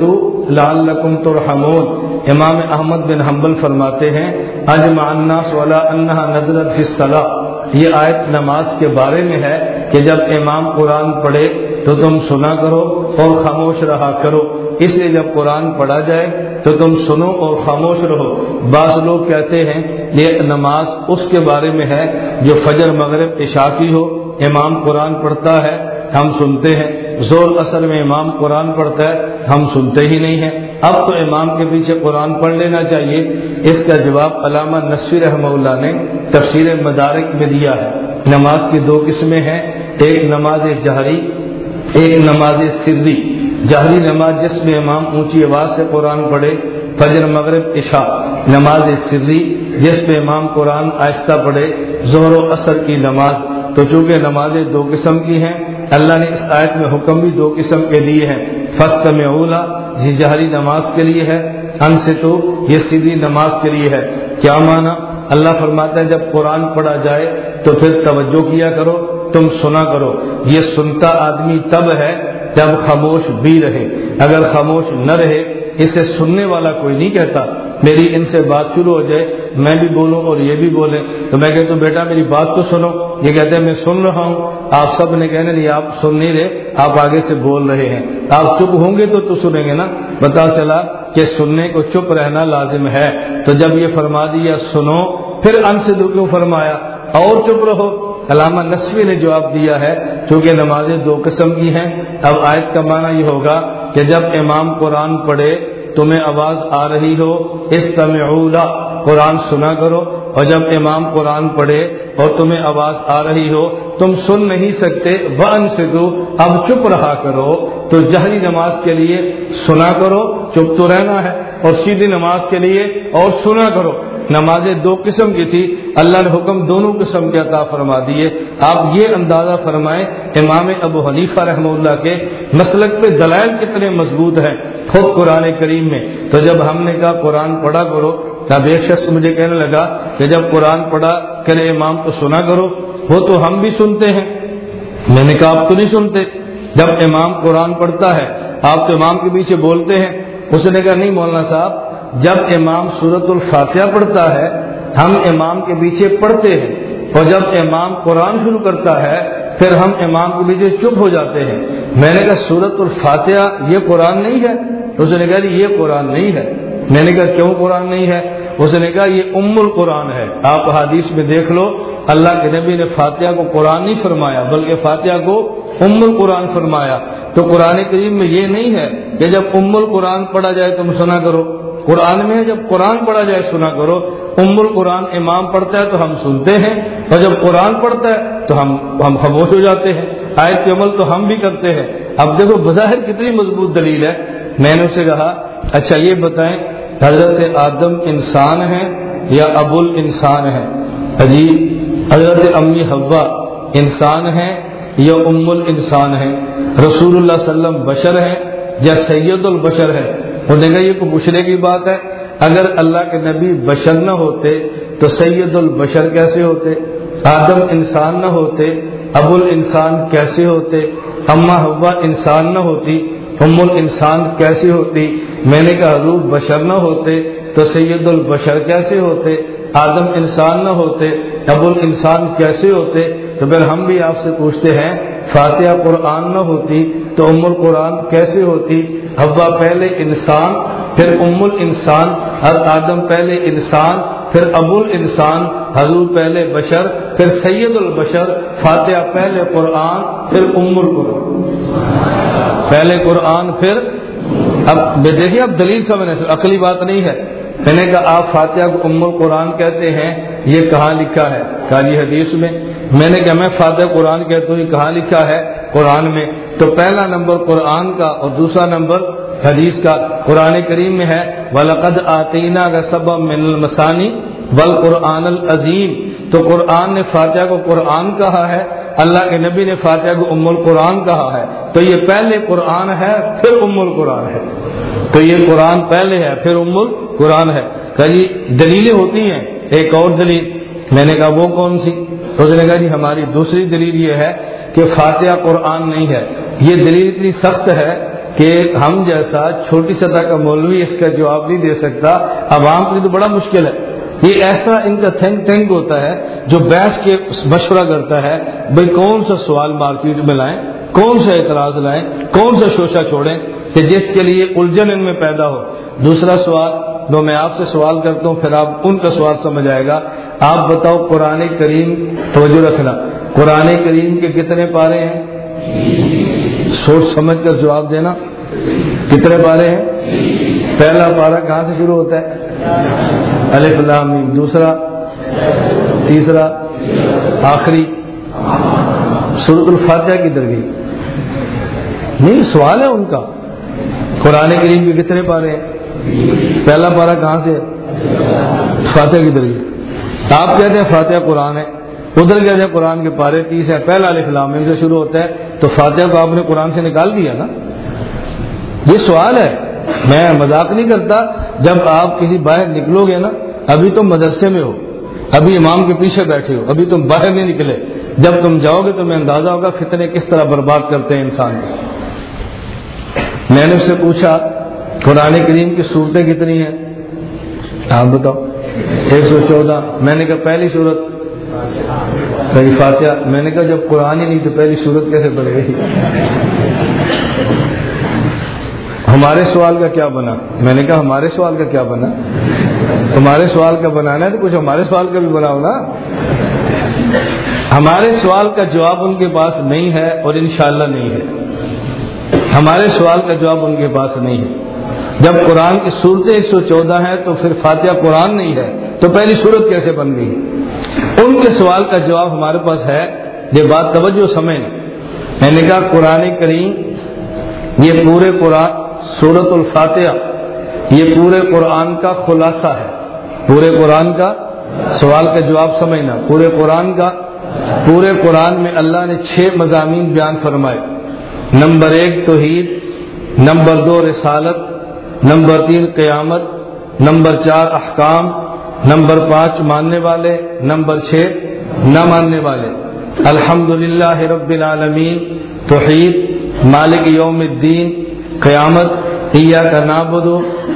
لال ترحمون۔ امام احمد بن حنبل فرماتے ہیں، اجمع الناس ولا انہا نظرت فی یہ آیت نماز کے بارے میں ہے کہ جب امام قرآن پڑھے تو تم سنا کرو اور خاموش رہا کرو۔ اس لیے جب قرآن پڑھا جائے تو تم سنو اور خاموش رہو۔ بعض لوگ کہتے ہیں، یہ نماز اس کے بارے میں ہے جو فجر، مغرب، عشاء کی ہو۔ امام قرآن پڑھتا ہے، ہم سنتے ہیں۔ زور اثر میں امام قرآن پڑھتا ہے، ہم سنتے ہی نہیں ہیں۔ اب تو امام کے پیچھے قرآن پڑھ لینا چاہیے۔ اس کا جواب علامہ نصویر رحمہ اللہ نے تفسیر مدارک میں دیا ہے۔ نماز کی دو قسمیں ہیں۔ ایک نماز جہری ایک نماز سری جہری نماز جس میں امام اونچی آواز سے قرآن پڑھے، فجر، مغرب، عشاء، نماز سری جس میں امام قرآن آہستہ پڑھے زہر و اثر کی نماز۔ تو چونکہ نمازیں دو قسم کی ہیں، اللہ نے اس آیت میں حکم بھی دو قسم کے لیے ہیں۔ فسط میں اولا جی جہری نماز کے لیے ہے۔ ان سے تو یہ سیدھی نماز کے لیے ہے۔ کیا مانا؟ اللہ فرماتا ہے، جب قرآن پڑھا جائے تو پھر توجہ کیا کرو۔ تم سنا کرو، یہ سنتا آدمی تب ہے جب خاموش بھی رہے۔ اگر خاموش نہ رہے، اسے سننے والا کوئی نہیں کہتا۔ میری ان سے بات شروع ہو جائے، میں بھی بولوں اور یہ بھی بولے تو میں کہتا ہوں، بیٹا، میری بات تو سنو۔ یہ کہتے ہیں، میں سن رہا ہوں۔ آپ سب نے کہنے نہیں آپ سن نہیں رہے، آپ آگے سے بول رہے ہیں۔ آپ چپ ہوں گے تو تو سنیں گے نا۔ بتا چلا کہ سننے کو چپ رہنا لازم ہے۔ تو جب یہ فرما دیا، سنو، پھر ان سے کیوں فرمایا؟ اور چپ رہو۔ علامہ نسوی نے جواب دیا ہے، چونکہ نمازیں دو قسم کی ہیں۔ اب آیت کا معنی یہ ہوگا کہ جب امام قرآن پڑھے، تمہیں آواز آ رہی ہو اس قرآن سنا کرو۔ اور جب امام قرآن پڑھے اور تمہیں آواز آ رہی ہو، تم سن نہیں سکتے ون سے دو اب چپ رہا کرو۔ تو جہری نماز کے لیے سنا کرو، چپ تو رہنا ہے۔ اور سیدھی نماز کے لیے اور سنا کرو۔ نمازیں دو قسم کی تھی۔ اللہ نے حکم دونوں قسم کے عطا فرما دیے۔ آپ یہ اندازہ فرمائیں، امام ابو حنیفہ رحمہ اللہ کے مسلک پہ دلائل کتنے مضبوط ہیں خود قرآن کریم میں۔ تو جب ہم نے کہا قرآن پڑھا کرو تب ایک شخص مجھے کہنے لگا کہ جب قرآن پڑھا کرے امام کو سنا کرو۔ وہ تو ہم بھی سنتے ہیں۔ میں نے کہا، آپ تو نہیں سنتے۔ جب امام قرآن پڑھتا ہے، آپ تو امام کے پیچھے بولتے ہیں۔ اس نے کہا، نہیں مولانا صاحب جب امام سورت الفاتحہ پڑھتا ہے، ہم امام کے پیچھے پڑھتے ہیں۔ اور جب امام قرآن شروع کرتا ہے، پھر ہم امام کے پیچھے چپ ہو جاتے ہیں۔ میں نے کہا سورت الفاتحہ یہ قرآن نہیں ہے؟ اس نے کہا، یہ قرآن نہیں ہے۔ میں نے کہا، کیوں قرآن نہیں ہے؟ اس نے کہا، یہ ام القرآن ہے۔ آپ حدیث میں دیکھ لو، اللہ کے نبی نے فاتحہ کو قرآن نہیں فرمایا، بلکہ فاتحہ کو ام القرآن فرمایا۔ تو قرآن کریم میں یہ نہیں ہے کہ جب ام القرآن پڑھا جائے تم سنا کرو۔ قرآن میں جب قرآن پڑھا جائے سنا کرو، ام القرآن امام پڑھتا ہے تو ہم سنتے ہیں، اور جب قرآن پڑھتا ہے تو ہم ہم خاموش ہو جاتے ہیں، آیت کے عمل تو ہم بھی کرتے ہیں۔ اب دیکھو، بظاہر کتنی مضبوط دلیل ہے۔ میں نے اسے کہا اچھا یہ بتائیں، حضرت آدم انسان ہے یا ابول انسان ہے جی حضرت امی حوا انسان ہے یا ام الانسان ہے رسول اللہ صلی اللہ علیہ وسلم بشر ہے یا سید البشر ہے وہ دیکھا یہ کو پوچھنے کی بات ہے؟ اگر اللہ کے نبی بشر نہ ہوتے تو سید البشر کیسے ہوتے؟ آدم انسان نہ ہوتے، ابو الانسان کیسے ہوتے؟ اما ہوا انسان نہ ہوتی، ام الانسان کیسی ہوتی؟ میں نے کہا حضور بشر نہ ہوتے تو سید البشر کیسے ہوتے؟ آدم انسان نہ ہوتے، ابو الانسان کیسے ہوتے؟ تو پھر ہم بھی آپ سے پوچھتے ہیں فاتحہ قرآن نہ ہوتی تو ام القرآن کیسے ہوتی؟ ہوا پہلے انسان، پھر ام الانسان ہر آدم پہلے انسان، پھر ابو الانسان، حضور پہلے بشر، پھر سید البشر، فاتحہ پہلے قرآن، پھر ام القرآن۔ پہلے قرآن، پھر اب دیکھیے، اب دلیل سمجھنے سے عقلی بات نہیں ہے۔ میں نے کہا آپ فاتحہ کو ام القرآن کہتے ہیں، یہ کہاں لکھا ہے؟ کالی حدیث میں۔ میں نے کہا، میں فاتح قرآن کہتا ہوں، یہ کہاں لکھا ہے؟ قرآن میں۔ تو پہلا نمبر قرآن کا اور دوسرا نمبر حدیث کا قرآن کریم میں ہے۔ ولقد آتینہ کا سب من المسانی بل قرآن العظیم تو قرآن نے فاتحہ کو قرآن کہا ہے۔ اللہ کے نبی نے فاتحہ کو ام القرآن کہا ہے۔ تو یہ پہلے قرآن ہے، پھر ام القرآن ہے۔ تو یہ قرآن پہلے ہے، پھر ام القرآن ہے۔ کہ جی دلیلیں ہوتی ہیں۔ ایک اور دلیل، میں نے کہا وہ کون سی؟ اس نے کہا جی ہماری دوسری دلیل یہ ہے کہ فاتحہ قرآن نہیں ہے۔ یہ دلیل اتنی سخت ہے کہ ہم جیسا چھوٹی سطح کا مولوی اس کا جواب نہیں دے سکتا۔ عوام کے لیے تو بڑا مشکل ہے۔ یہ ایسا ان کا تھنک ٹینک ہوتا ہے جو بیٹھ کے مشورہ کرتا ہے، بھائی کون سا سوال مارکیٹ میں لائیں، کون سا اعتراض لائیں، کون سا شوشہ چھوڑیں۔ کہ جس کے لیے الجھن ان میں پیدا ہو۔ دوسرا سوال، جو میں آپ سے سوال کرتا ہوں، پھر آپ ان کا سوال سمجھ آئے گا۔ آپ بتاؤ، قرآن کریم، توجہ رکھنا۔ قرآن کریم کے کتنے پارے ہیں؟ سوچ سمجھ کر جواب دینا۔ کتنے پارے ہیں؟ پہلا پارا کہاں سے شروع ہوتا ہے؟ الف لام دوسرا، تیسرا، آخری۔ سورت الفاتحہ کی درگی نہیں، سوال ہے ان کا۔ قرآن کریم کے کتنے پارے ہیں؟ پہلا پارا کہاں سے فاتح کی طرح آپ کہتے ہیں فاتح قرآن ہے، ادھر کہتے ہیں قرآن کے پارے تیس ہے پہلا الفلام سے شروع ہوتا ہے، تو فاتح کو آپ نے قرآن سے نکال دیا نا؟ یہ سوال ہے، میں مذاق نہیں کرتا، جب آپ کسی باہر نکلو گے نا، ابھی تم مدرسے میں ہو، ابھی امام کے پیچھے بیٹھے ہو، ابھی تم باہر نہیں نکلے۔ جب تم جاؤ گے تو میں اندازہ ہوگا فتنے کس طرح برباد کرتے ہیں انسان۔ میں نے اس سے پوچھا، قرآن کریم کی صورتیں کتنی ہیں؟ آپ بتاؤ۔ ایک سو چودہ۔ میں نے کہا، پہلی صورت۔ فاتحہ۔ میں نے کہا، جب قرآن ہی نہیں تو پہلی صورت کیسے پڑے گی ہمارے سوال کا کیا بنا؟ میں نے کہا، ہمارے سوال کا کیا بنا؟ تمہارے سوال کا بنانا ہے تو کچھ ہمارے سوال کا بھی بناؤ نا۔ ہمارے سوال کا جواب ان کے پاس نہیں ہے اور انشاءاللہ نہیں ہے۔ ہمارے سوال کا جواب ان کے پاس نہیں ہے۔ جب قرآن کی صورتیں ایک سو چودہ ہیں تو پھر فاتحہ قرآن نہیں ہے۔ تو پہلی صورت کیسے بن گئی؟ ان کے سوال کا جواب ہمارے پاس ہے یہ بات توجہ سمجھ۔ میں نے کہا، قرآن کریم، یہ پورے قرآن صورت الفاتحہ، یہ پورے قرآن کا خلاصہ ہے۔ پورے قرآن کا سوال کا جواب سمجھنا۔ پورے قرآن کا، پورے قرآن میں اللہ نے چھ مضامین بیان فرمائے۔ نمبر ایک توحید، نمبر دو رسالت، نمبر تین قیامت، نمبر چار احکام، نمبر پانچ ماننے والے، نمبر چھ نہ ماننے والے۔ الحمد للہ رب العالمین، توحید، مالک یوم الدین، قیامت عیا کا نابود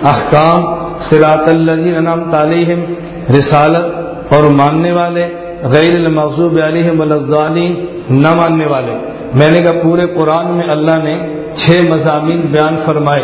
احکام سراط انعام تعلیم رسالت اور ماننے والے، غیر المغضوب علیہم الضالین، نہ ماننے والے۔ میں نے کہا پورے قرآن میں اللہ نے چھ مضامین بیان فرمائے۔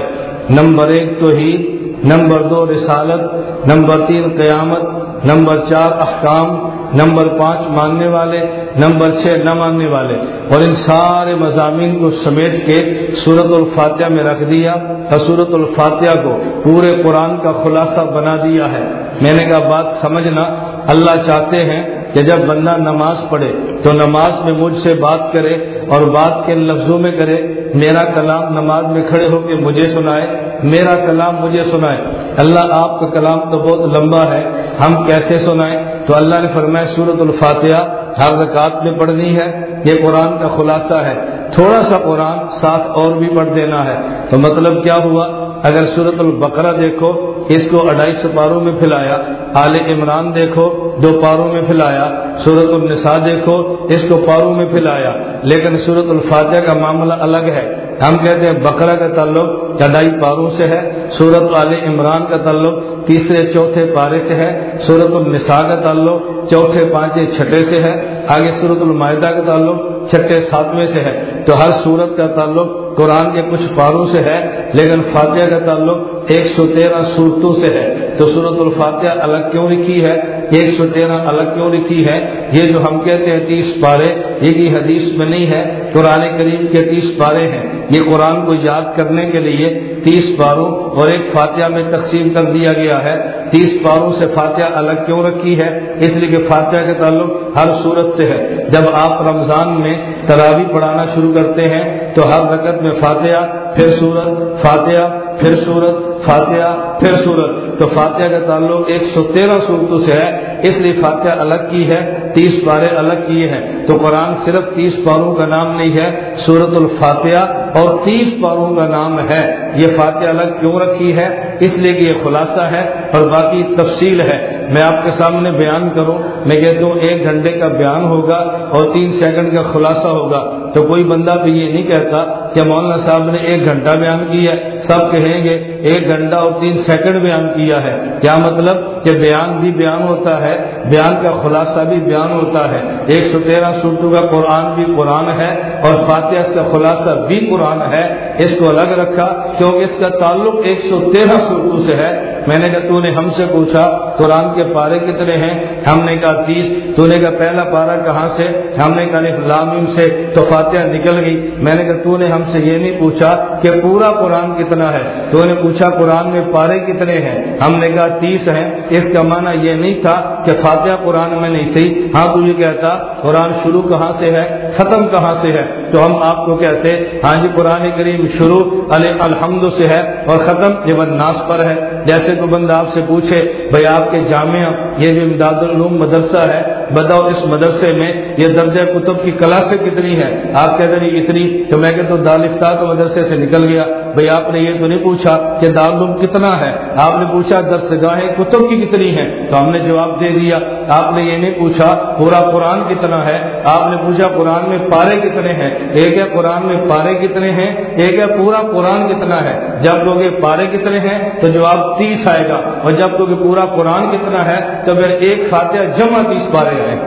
نمبر ایک توحید، نمبر دو رسالت، نمبر تین قیامت، نمبر چار احکام، نمبر پانچ ماننے والے، نمبر چھ نہ ماننے والے۔ اور ان سارے مضامین کو سمیٹ کے سورت الفاتحہ میں رکھ دیا اور سورت الفاتحہ کو پورے قرآن کا خلاصہ بنا دیا ہے۔ میں نے کہا بات سمجھنا، اللہ چاہتے ہیں کہ جب بندہ نماز پڑھے تو نماز میں مجھ سے بات کرے اور بات کے لفظوں میں کرے، میرا کلام نماز میں کھڑے ہو کے مجھے سنائے، میرا کلام مجھے سنائے۔ اللہ آپ کا کلام تو بہت لمبا ہے، ہم کیسے سنائیں؟ تو اللہ نے فرمایا سورت الفاتحہ ہر رکعت میں پڑھنی ہے۔ یہ قرآن کا خلاصہ ہے۔ تھوڑا سا قرآن ساتھ اور بھی پڑھ دینا ہے۔ تو مطلب کیا ہوا؟ اگر صورت البقرہ دیکھو، اس کو اڑائی سو پاروں میں پھیلایا، آل عمران دیکھو، دو پاروں میں پھیلایا صورت النساء دیکھو، اس کو پاروں میں پھیلایا۔ لیکن صورت الفاتحہ کا معاملہ الگ ہے۔ ہم کہتے ہیں بقرہ کا تعلق چڑھائی پاروں سے ہے صورت عال عمران کا تعلق تیسرے چوتھے پارے سے ہے صورت النساء کا تعلق چوتھے پانچے چھٹے سے ہے، آگے صورت المائدہ کا تعلق چھٹے ساتویں سے ہے۔ تو ہر صورت کا تعلق قرآن کے کچھ پاروں سے ہے، لیکن فاتحہ کا تعلق ایک سو تیرہ صورتوں سے ہے۔ تو صورت الفاتحہ الگ کیوں لکھی ہے؟ ایک سو تیرہ الگ کیوں لکھی ہے؟ یہ جو ہم کہتے ہیں تیس پارے یہ حدیث میں نہیں ہے۔ قرآن کریم کے تیس پارے ہیں۔ یہ قرآن کو یاد کرنے کے لیے تیس پاروں اور ایک فاتحہ میں تقسیم کر دیا گیا ہے۔ تیس پاروں سے فاتحہ الگ کیوں رکھی ہے؟ اس لیے کہ فاتحہ کے تعلق ہر صورت سے ہے۔ جب آپ رمضان میں تراوی پڑھانا شروع کرتے ہیں، تو ہر رکعت میں فاتحہ، پھر سورت فاتحہ پھر سورت فاتحہ، پھر سورت۔ تو فاتحہ کا تعلق ایک سو تیرہ سورتوں سے ہے، اس لیے فاتحہ الگ کی ہے۔ تیس پارے الگ کیے ہیں۔ تو قرآن صرف تیس پاروں کا نام نہیں ہے سورت الفاتحہ اور تیس پاروں کا نام ہے۔ یہ فاتحہ الگ کیوں رکھی ہے؟ اس لیے کہ یہ خلاصہ ہے اور باقی تفصیل ہے۔ میں آپ کے سامنے بیان کروں۔ میں کہتا ہوں، ایک گھنٹے کا بیان ہوگا اور تین سیکنڈ کا خلاصہ ہوگا۔ تو کوئی بندہ بھی یہ نہیں کہتا کہ مولانا صاحب نے ایک گھنٹہ بیان کیا ہے۔ سب کہیں گے، ایک گھنٹہ اور تین سیکنڈ بیان کیا ہے۔ کیا مطلب؟ کہ بیان بھی بیان ہوتا ہے، بیان کا خلاصہ بھی بیان قرآن ہوتا ہے۔ ایک سو تیرہ سرتو کا قرآن بھی قرآن ہے اور فاتحہ اس کا خلاصہ بھی قرآن ہے۔ اس کو الگ رکھا کیونکہ اس کا تعلق ایک سو تیرہ سرتو سے ہے۔ میں نے کہا، تو نے ہم سے پوچھا، قرآن کے پارے کتنے ہیں؟ ہم نے کہا، تیس۔ تو نے کہا، پہلا پارا کہاں سے؟ ہم نے کہا لامیم سے۔ تو فاتحہ نکل گئی۔ میں نے کہا، تو نے ہم سے یہ نہیں پوچھا کہ پورا قرآن کتنا ہے۔ تو نے پوچھا، قرآن میں پارے کتنے ہیں؟ ہم نے کہا، تیس ہیں۔ اس کا معنی یہ نہیں تھا کہ فاتحہ قرآن میں نہیں تھی۔ ہاں تو یہ کہتا، قرآن شروع کہاں سے ہے؟ ختم کہاں سے ہے؟ تو ہم آپ کو کہتے ہاں جی قرآن کریم شروع الحمد سے ہے اور ختم یہ ناس پر ہے۔ جیسے کوئی بندہ آپ سے پوچھے، بھائی آپ کے جامعہ، یہ جو امداد العلوم مدرسہ ہے، بتاؤ اس مدرسے میں یہ درجہ کتب کی کلاسیں کتنی ہے آپ کہتے ہیں، اتنی. تو میں کہتا ہوں دالفتہ تو مدرسے سے نکل گیا۔ بھائی آپ نے یہ تو نہیں پوچھا کہ دارالعلوم کتنا ہے؟ آپ نے پوچھا درس گاہیں کتب کی کتنی ہے تو ہم نے جواب دے دیا، آپ نے یہ نہیں پوچھا پورا قرآن کتنا ہے؟ آپ نے پوچھا قرآن میں پارے کتنے ہیں؟ ایک ہے قرآن میں پارے کتنے ہیں؟ ایک ہے پورا قرآن کتنا ہے؟ جب لوگ پارے کتنے ہیں تو جواب تیس آئے گا۔ اور جب لوگ پورا قرآن کتنا ہے، تو پھر ایک فاتحہ جمع تیس پارے آئے گا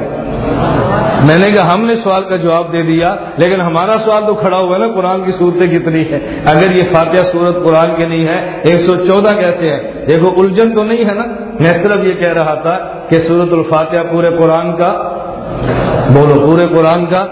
میں نے کہا، ہم نے سوال کا جواب دے دیا، لیکن ہمارا سوال تو کھڑا ہوا ہے نا، قرآن کی صورتیں کتنی ہے اگر یہ فاتحہ صورت قرآن کی نہیں ہے، ایک سو چودہ کیسے ہے دیکھو، الجھن تو نہیں ہے نا۔ میں صرف یہ کہہ رہا تھا کہ سورت الفاتحہ پورے قرآن کا، بولو، پورے قرآن کا،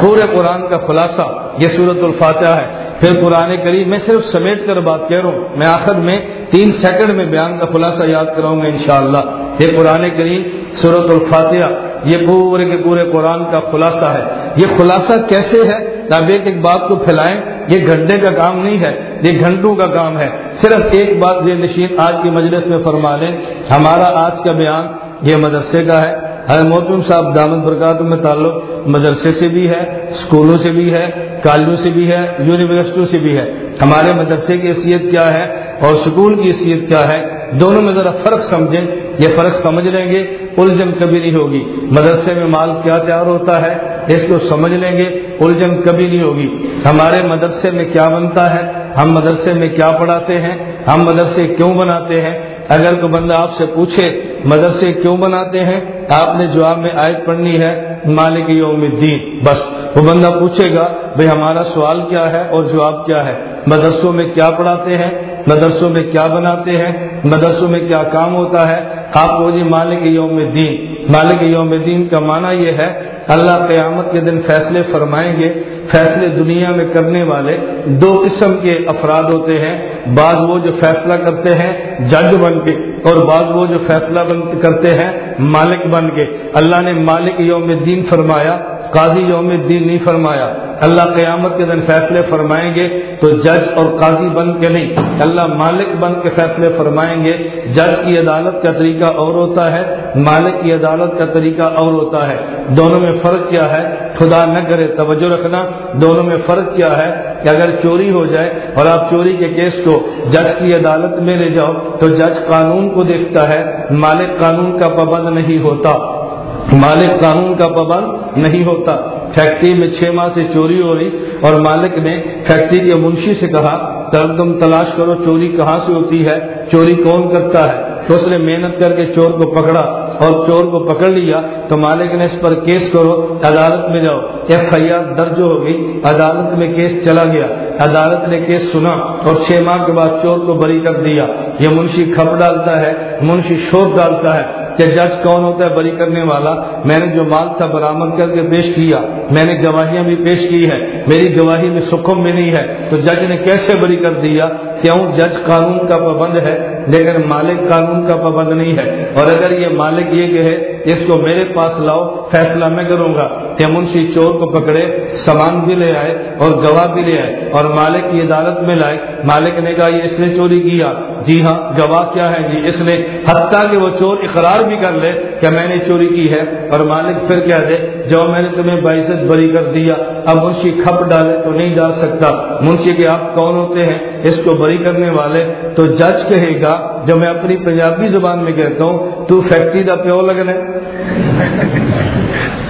پورے قرآن کا خلاصہ، یہ سورت الفاتحہ ہے۔ پھر قرآن کریم میں صرف سمیٹ کر بات کہہ رہا ہوں۔ میں آخر میں تین سیکنڈ میں بیان کا خلاصہ یاد کراؤں گا انشاءاللہ۔ یہ قرآن کریم سورت الفاتحہ، یہ پورے کے پورے قرآن کا خلاصہ ہے۔ یہ خلاصہ کیسے ہے؟ اب ایک ایک بات کو پھیلائیں، یہ گھنٹے کا کام نہیں ہے، یہ گھنٹوں کا کام ہے۔ صرف ایک بات یہ نشین آج کی مجلس میں فرما لیں، ہمارا آج کا بیان یہ مدرسے کا ہے۔ محتم صاحب دامد برکات میں تعلق مدرسے سے بھی ہے اسکولوں سے بھی ہے، کالجوں سے بھی ہے، یونیورسٹیوں سے بھی ہے۔ ہمارے مدرسے کی حیثیت کیا ہے اور اسکول کی حیثیت کیا ہے؟ دونوں میں ذرا فرق سمجھیں، یہ فرق سمجھ لیں گے، الجھن کبھی نہیں ہوگی۔ مدرسے میں مال کیا تیار ہوتا ہے، اس کو سمجھ لیں گے، الجھن کبھی نہیں ہوگی۔ ہمارے مدرسے میں کیا بنتا ہے؟ ہم مدرسے میں کیا پڑھاتے ہیں؟ ہم مدرسے کیوں بناتے ہیں؟ اگر کوئی بندہ آپ سے پوچھے مدرسے کیوں بناتے ہیں، آپ نے جواب میں آیت پڑھنی ہے، مالک یوم الدین، بس۔ وہ بندہ پوچھے گا بھائی ہمارا سوال کیا ہے اور جواب کیا ہے؟ مدرسوں میں کیا پڑھاتے ہیں؟ مدرسوں میں کیا بناتے ہیں؟ مدرسوں میں کیا کام ہوتا ہے؟ آپ کو جی مالک یوم دین مالک یوم دین کا معنی یہ ہے اللہ قیامت کے دن فیصلے فرمائیں گے، فیصلے دنیا میں کرنے والے دو قسم کے افراد ہوتے ہیں۔ بعض وہ جو فیصلہ کرتے ہیں جج بن کے اور بعض وہ جو فیصلہ کرتے ہیں مالک بن کے۔ اللہ نے مالک یوم دین فرمایا، قاضی یوم الدین نہیں فرمایا۔ اللہ قیامت کے دن فیصلے فرمائیں گے تو جج اور قاضی بن کے نہیں۔ اللہ مالک بن کے فیصلے فرمائیں گے۔ جج کی عدالت کا طریقہ اور ہوتا ہے، مالک کی عدالت کا طریقہ اور ہوتا ہے۔ دونوں میں فرق کیا ہے؟ خدا نہ کرے توجہ رکھنا۔ دونوں میں فرق کیا ہے کہ اگر چوری ہو جائے اور آپ چوری کے کیس کو جج کی عدالت میں لے جاؤ تو جج قانون کو دیکھتا ہے، مالک قانون کا پابند نہیں ہوتا۔ مالک قانون کا پابند نہیں ہوتا۔ فیکٹری میں چھ ماہ سے چوری ہو رہی، اور مالک نے فیکٹری کے منشی سے کہا تم تلاش کرو، چوری کہاں سے ہوتی ہے؟ چوری کون کرتا ہے؟ تو اس نے محنت کر کے چور کو پکڑا، اور چور کو پکڑ لیا۔ تو مالک نے اس پر کیس کرو، عدالت میں جاؤ۔ ایف آئی آر درج ہو گئی، عدالت میں کیس چلا گیا۔ عدالت نے کیس سنا، اور چھ ماہ کے بعد چور کو بری کر دیا۔ یہ منشی کھپ ڈالتا ہے، منشی شوق ڈالتا ہے۔ کہ جج کون ہوتا ہے بری کرنے والا؟ میں نے جو مال تھا برامد کر کے پیش کیا، میں نے گواہیاں بھی پیش کی ہے میری گواہی میں سکھم بھی نہیں ہے۔ تو جج نے کیسے بری کر دیا؟ کیوں؟ جج قانون کا پابند ہے، لیکن مالک قانون کا پابند نہیں ہے۔ اور اگر یہ مالک یہ کہے، اس کو میرے پاس لاؤ، فیصلہ میں کروں گا کہ منشی چور کو پکڑے، سامان بھی لے آئے اور گواہ بھی لے آئے اور مالک کی عدالت میں لائے۔ مالک نے کہا، یہ اس نے چوری کیا۔ جی ہاں گواہ کیا ہے؟ جی اس نے۔ حتیٰ کہ وہ چور اقرار بھی کر لے کہ میں نے چوری کی ہے اور مالک پھر کہہ دے جب میں نے تمہیں باعزت بری کر دیا، اب منشی کھپ ڈالے تو نہیں ڈال سکتا۔ منشی کے آپ کون ہوتے ہیں؟ اس کو بری کرنے والے۔ تو جج کہے گا، جو میں اپنی پنجابی زبان میں کہتا ہوں، تو فیکٹری کا پیو لگنا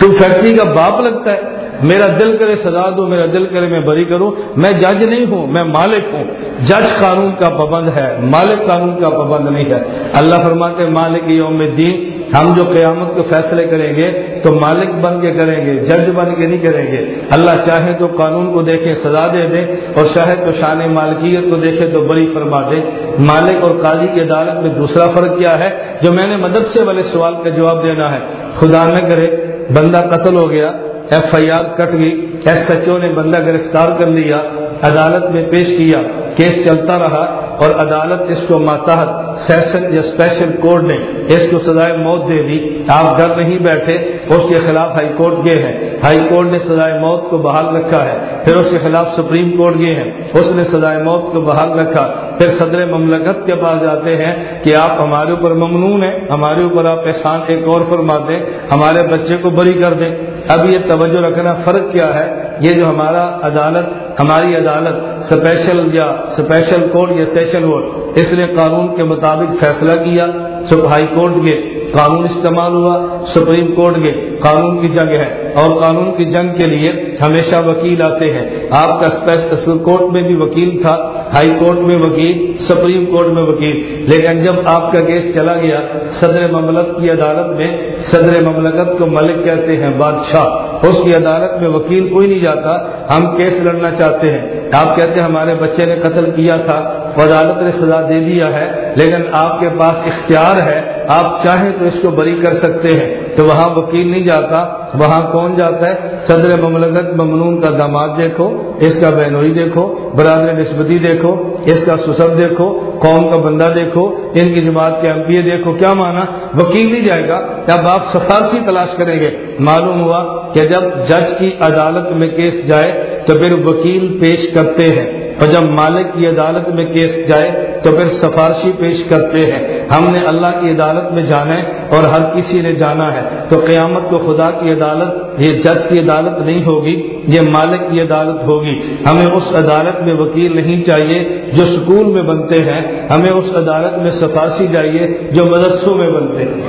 تو فیکٹری کا باپ لگتا ہے۔ میرا دل کرے سزا دو، میرا دل کرے میں بری کروں۔ میں جج نہیں ہوں، میں مالک ہوں۔ جج قانون کا پابند ہے، مالک قانون کا پابند نہیں ہے۔ اللہ فرماتے مالک یوم دین ہم جو قیامت کے فیصلے کریں گے تو مالک بن کے کریں گے، جج بن کے نہیں کریں گے۔ اللہ چاہے تو قانون کو دیکھے، سزا دے دے، اور چاہے تو شان مالکیت کو دیکھے تو بری فرما دے۔ مالک اور قاضی کی عدالت میں دوسرا فرق کیا ہے؟ جو میں نے مدرسے والے سوال کا جواب دینا ہے۔ خدا نہ کرے، بندہ قتل ہو گیا ایف آئی آر کٹ گئی ایس ایچ او نے بندہ گرفتار کر لیا عدالت میں پیش کیا کیس چلتا رہا اور عدالت اس کو ماتحت سیشن یا اسپیشل کورٹ نے اس کو سزائے موت دے دی آپ گھر نہیں بیٹھے اس کے خلاف ہائی کورٹ گئے ہیں ہائی کورٹ نے سزائے موت کو بحال رکھا ہے پھر اس کے خلاف سپریم کورٹ گئے ہیں اس نے سزائے موت کو بحال رکھا پھر صدر مملکت کے پاس جاتے ہیں کہ آپ ہمارے اوپر ممنون ہیں ہمارے اوپر آپ احسان ایک اور فرما دیں ہمارے بچے کو بری کر دیں اب یہ توجہ رکھنا فرق کیا ہے؟ یہ جو ہمارا عدالت، ہماری عدالت اسپیشل یا اسپیشل کورٹ یا سیشن کورٹ اس نے قانون کے مطابق فیصلہ کیا۔ ہائی کورٹ کے قانون استعمال ہوا، سپریم کورٹ کے قانون کی جنگ ہے۔ اور قانون کی جنگ کے لیے ہمیشہ وکیل آتے ہیں۔ آپ کا اسپیشل کورٹ میں بھی وکیل تھا، ہائی کورٹ میں وکیل، سپریم کورٹ میں وکیل۔ لیکن جب آپ کا کیس چلا گیا، صدر مملک کی عدالت میں، صدر مملکت کو ملک کہتے ہیں بادشاہ۔ اس کی عدالت میں وکیل کوئی نہیں جاتا۔ ہم کیس لڑنا چاہتے ہیں۔ آپ کہتے ہیں ہمارے بچے نے قتل کیا تھا عدالت نے سزا دے دیا ہے، لیکن آپ کے پاس اختیار ہے آپ چاہیں تو اس کو بری کر سکتے ہیں۔ تو وہاں وکیل نہیں جاتا، وہاں کون جاتا ہے؟ صدر مملکت ممنون کا داماد دیکھو، اس کا بہنوئی دیکھو، برادر نسبتی دیکھو، اس کا سسر دیکھو، قوم کا بندہ دیکھو، ان کی جماعت کے ایم پی اے دیکھو، کیا مانا؟ وکیل نہیں جائے گا۔ جب آپ سفارسی تلاش کریں گے۔ معلوم ہوا کہ جب جج کی عدالت میں کیس جائے تو پھر وکیل پیش کرتے ہیں۔ اور جب مالک کی عدالت میں کیس جائے تو پھر سفارشی پیش کرتے ہیں۔ ہم نے اللہ کی عدالت میں جانا ہے اور ہر کسی نے جانا ہے۔ تو قیامت کو خدا کی عدالت، یہ جج کی عدالت نہیں ہوگی، یہ مالک کی عدالت ہوگی۔ ہمیں اس عدالت میں وکیل نہیں چاہیے جو سکول میں بنتے ہیں۔ ہمیں اس عدالت میں سفارشی چاہیے جو مدرسوں میں بنتے ہیں۔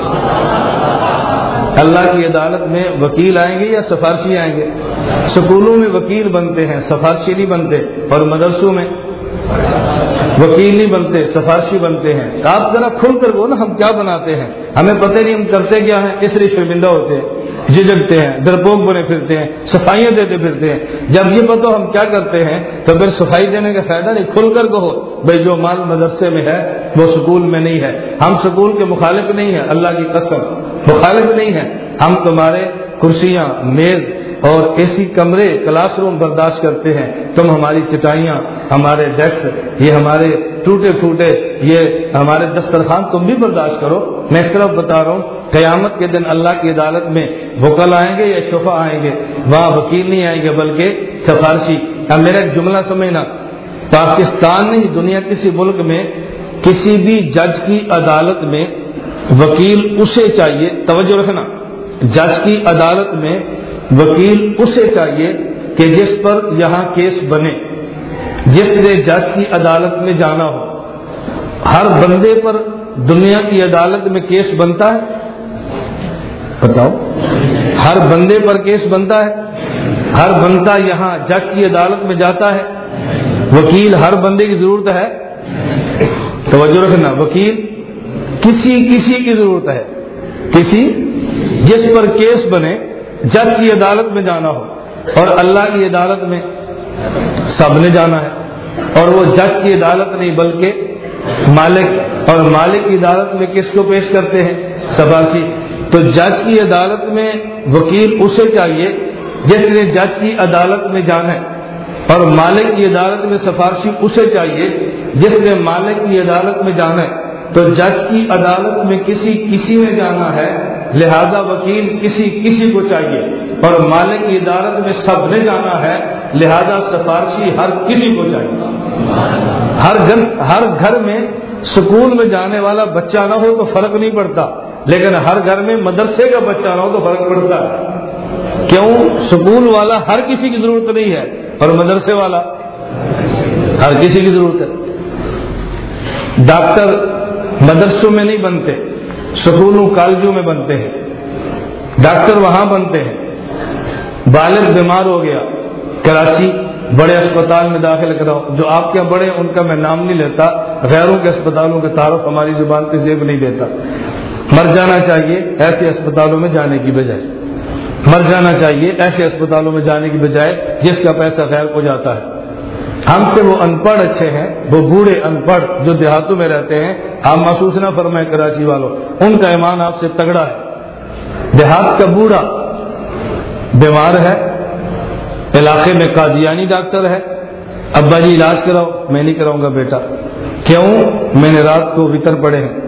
اللہ کی عدالت میں وکیل آئیں گے یا سفارشی آئیں گے؟ سکولوں میں وکیل بنتے ہیں، سفارشی نہیں بنتے، اور مدرسوں میں وکیل نہیں بنتے، سفارشی بنتے ہیں۔ آپ ذرا کھل کر وہ نا، ہم کیا بناتے ہیں؟ ہمیں پتہ نہیں، ہم کرتے کیا ہیں؟ اس لیے شرمندہ ہوتے ہیں۔ جھجکتے ہیں درپوک بنے پھرتے ہیں، صفائیاں دیتے پھرتے ہیں۔ جب یہ پتہ ہم کیا کرتے ہیں، تو پھر صفائی دینے کا فائدہ نہیں، کھل کر کہو، بھائی جو مال مدرسے میں ہے، وہ سکول میں نہیں ہے۔ ہم سکول کے مخالف نہیں ہیں، اللہ کی قسم، مخالف نہیں ہے ہم تمہارے کرسیاں، میز اور ایسی کمرے کلاس روم برداشت کرتے ہیں۔ تم ہماری چٹائیاں، ہمارے ڈیسک یہ ہمارے ٹوٹے پھوٹے، یہ ہمارے دسترخوان تم بھی برداشت کرو۔ میں صرف بتا رہا ہوں، قیامت کے دن اللہ کی عدالت میں بھوکل آئیں گے یا شفا آئیں گے؟ وہاں وکیل نہیں آئیں گے، بلکہ سفارشی۔ اب میرا ایک جملہ سمجھنا۔ پاکستان نہیں، دنیا کسی ملک میں کسی بھی جج کی عدالت میں وکیل اسے چاہیے، توجہ رکھنا۔ جج کی عدالت میں وکیل اسے چاہیے کہ جس پر یہاں کیس بنے، جس نے جج کی عدالت میں جانا ہو۔ ہر بندے پر دنیا کی عدالت میں کیس بنتا ہے؟ بتاؤ۔ ہر بندے پر کیس بنتا ہے؟ ہر بندہ یہاں جج کی عدالت میں جاتا ہے؟ وکیل ہر بندے کی ضرورت ہے؟ توجہ رکھنا، وکیل کسی کسی کی ضرورت ہے۔ کسی جس پر کیس بنے جج کی عدالت میں جانا ہو اور اللہ کی عدالت میں سب نے جانا ہے اور وہ جج کی عدالت نہیں بلکہ مالک اور مالک کی عدالت میں کس کو پیش کرتے ہیں؟ سباسی۔ تو جج کی عدالت میں وکیل اسے چاہیے جس نے جج کی عدالت میں جانا ہے اور مالک کی عدالت میں سفارشی اسے چاہیے جس نے مالک کی عدالت میں جانا ہے۔ تو جج کی عدالت میں کسی کسی نے جانا ہے لہذا وکیل کسی کسی کو چاہیے اور مالک کی عدالت میں سب نے جانا ہے، لہذا سفارشی ہر کسی کو چاہیے۔ ہر گھر ہر گھر میں سکول میں جانے والا بچہ نہ ہو تو فرق نہیں پڑتا، لیکن ہر گھر میں مدرسے کا بچہ نہ ہو تو فرق پڑتا۔ ہے کیوں؟ سکول والا ہر کسی کی ضرورت نہیں ہے اور مدرسے والا ہر کسی کی ضرورت ہے۔ ڈاکٹر مدرسوں میں نہیں بنتے۔ سکولوں، کالجوں میں بنتے ہیں۔ ڈاکٹر وہاں بنتے ہیں۔ بالغ بیمار ہو گیا۔ کراچی بڑے اسپتال میں داخل کراؤ۔ جو آپ کے بڑے ان کا میں نام نہیں لیتا۔ غیروں کے اسپتالوں کے تعارف ہماری زبان پہ زیب نہیں دیتا۔ مر جانا چاہیے ایسے اسپتالوں میں جانے کی بجائے۔ مر جانا چاہیے ایسے اسپتالوں میں جانے کی بجائے جس کا پیسہ غیر کو جاتا ہے۔ ہم سے وہ ان پڑھ اچھے ہیں، وہ بوڑھے ان پڑھ جو دیہاتوں میں رہتے ہیں، آپ محسوس نہ فرمائے کراچی والوں، ان کا ایمان آپ سے تگڑا ہے۔ دیہات کا بوڑھا بیمار ہے، علاقے میں قادیانی ڈاکٹر ہے۔ ابا جی علاج کراؤ، میں نہیں کراؤں گا بیٹا۔ کیوں؟ میں نے رات کو وطر پڑے ہیں۔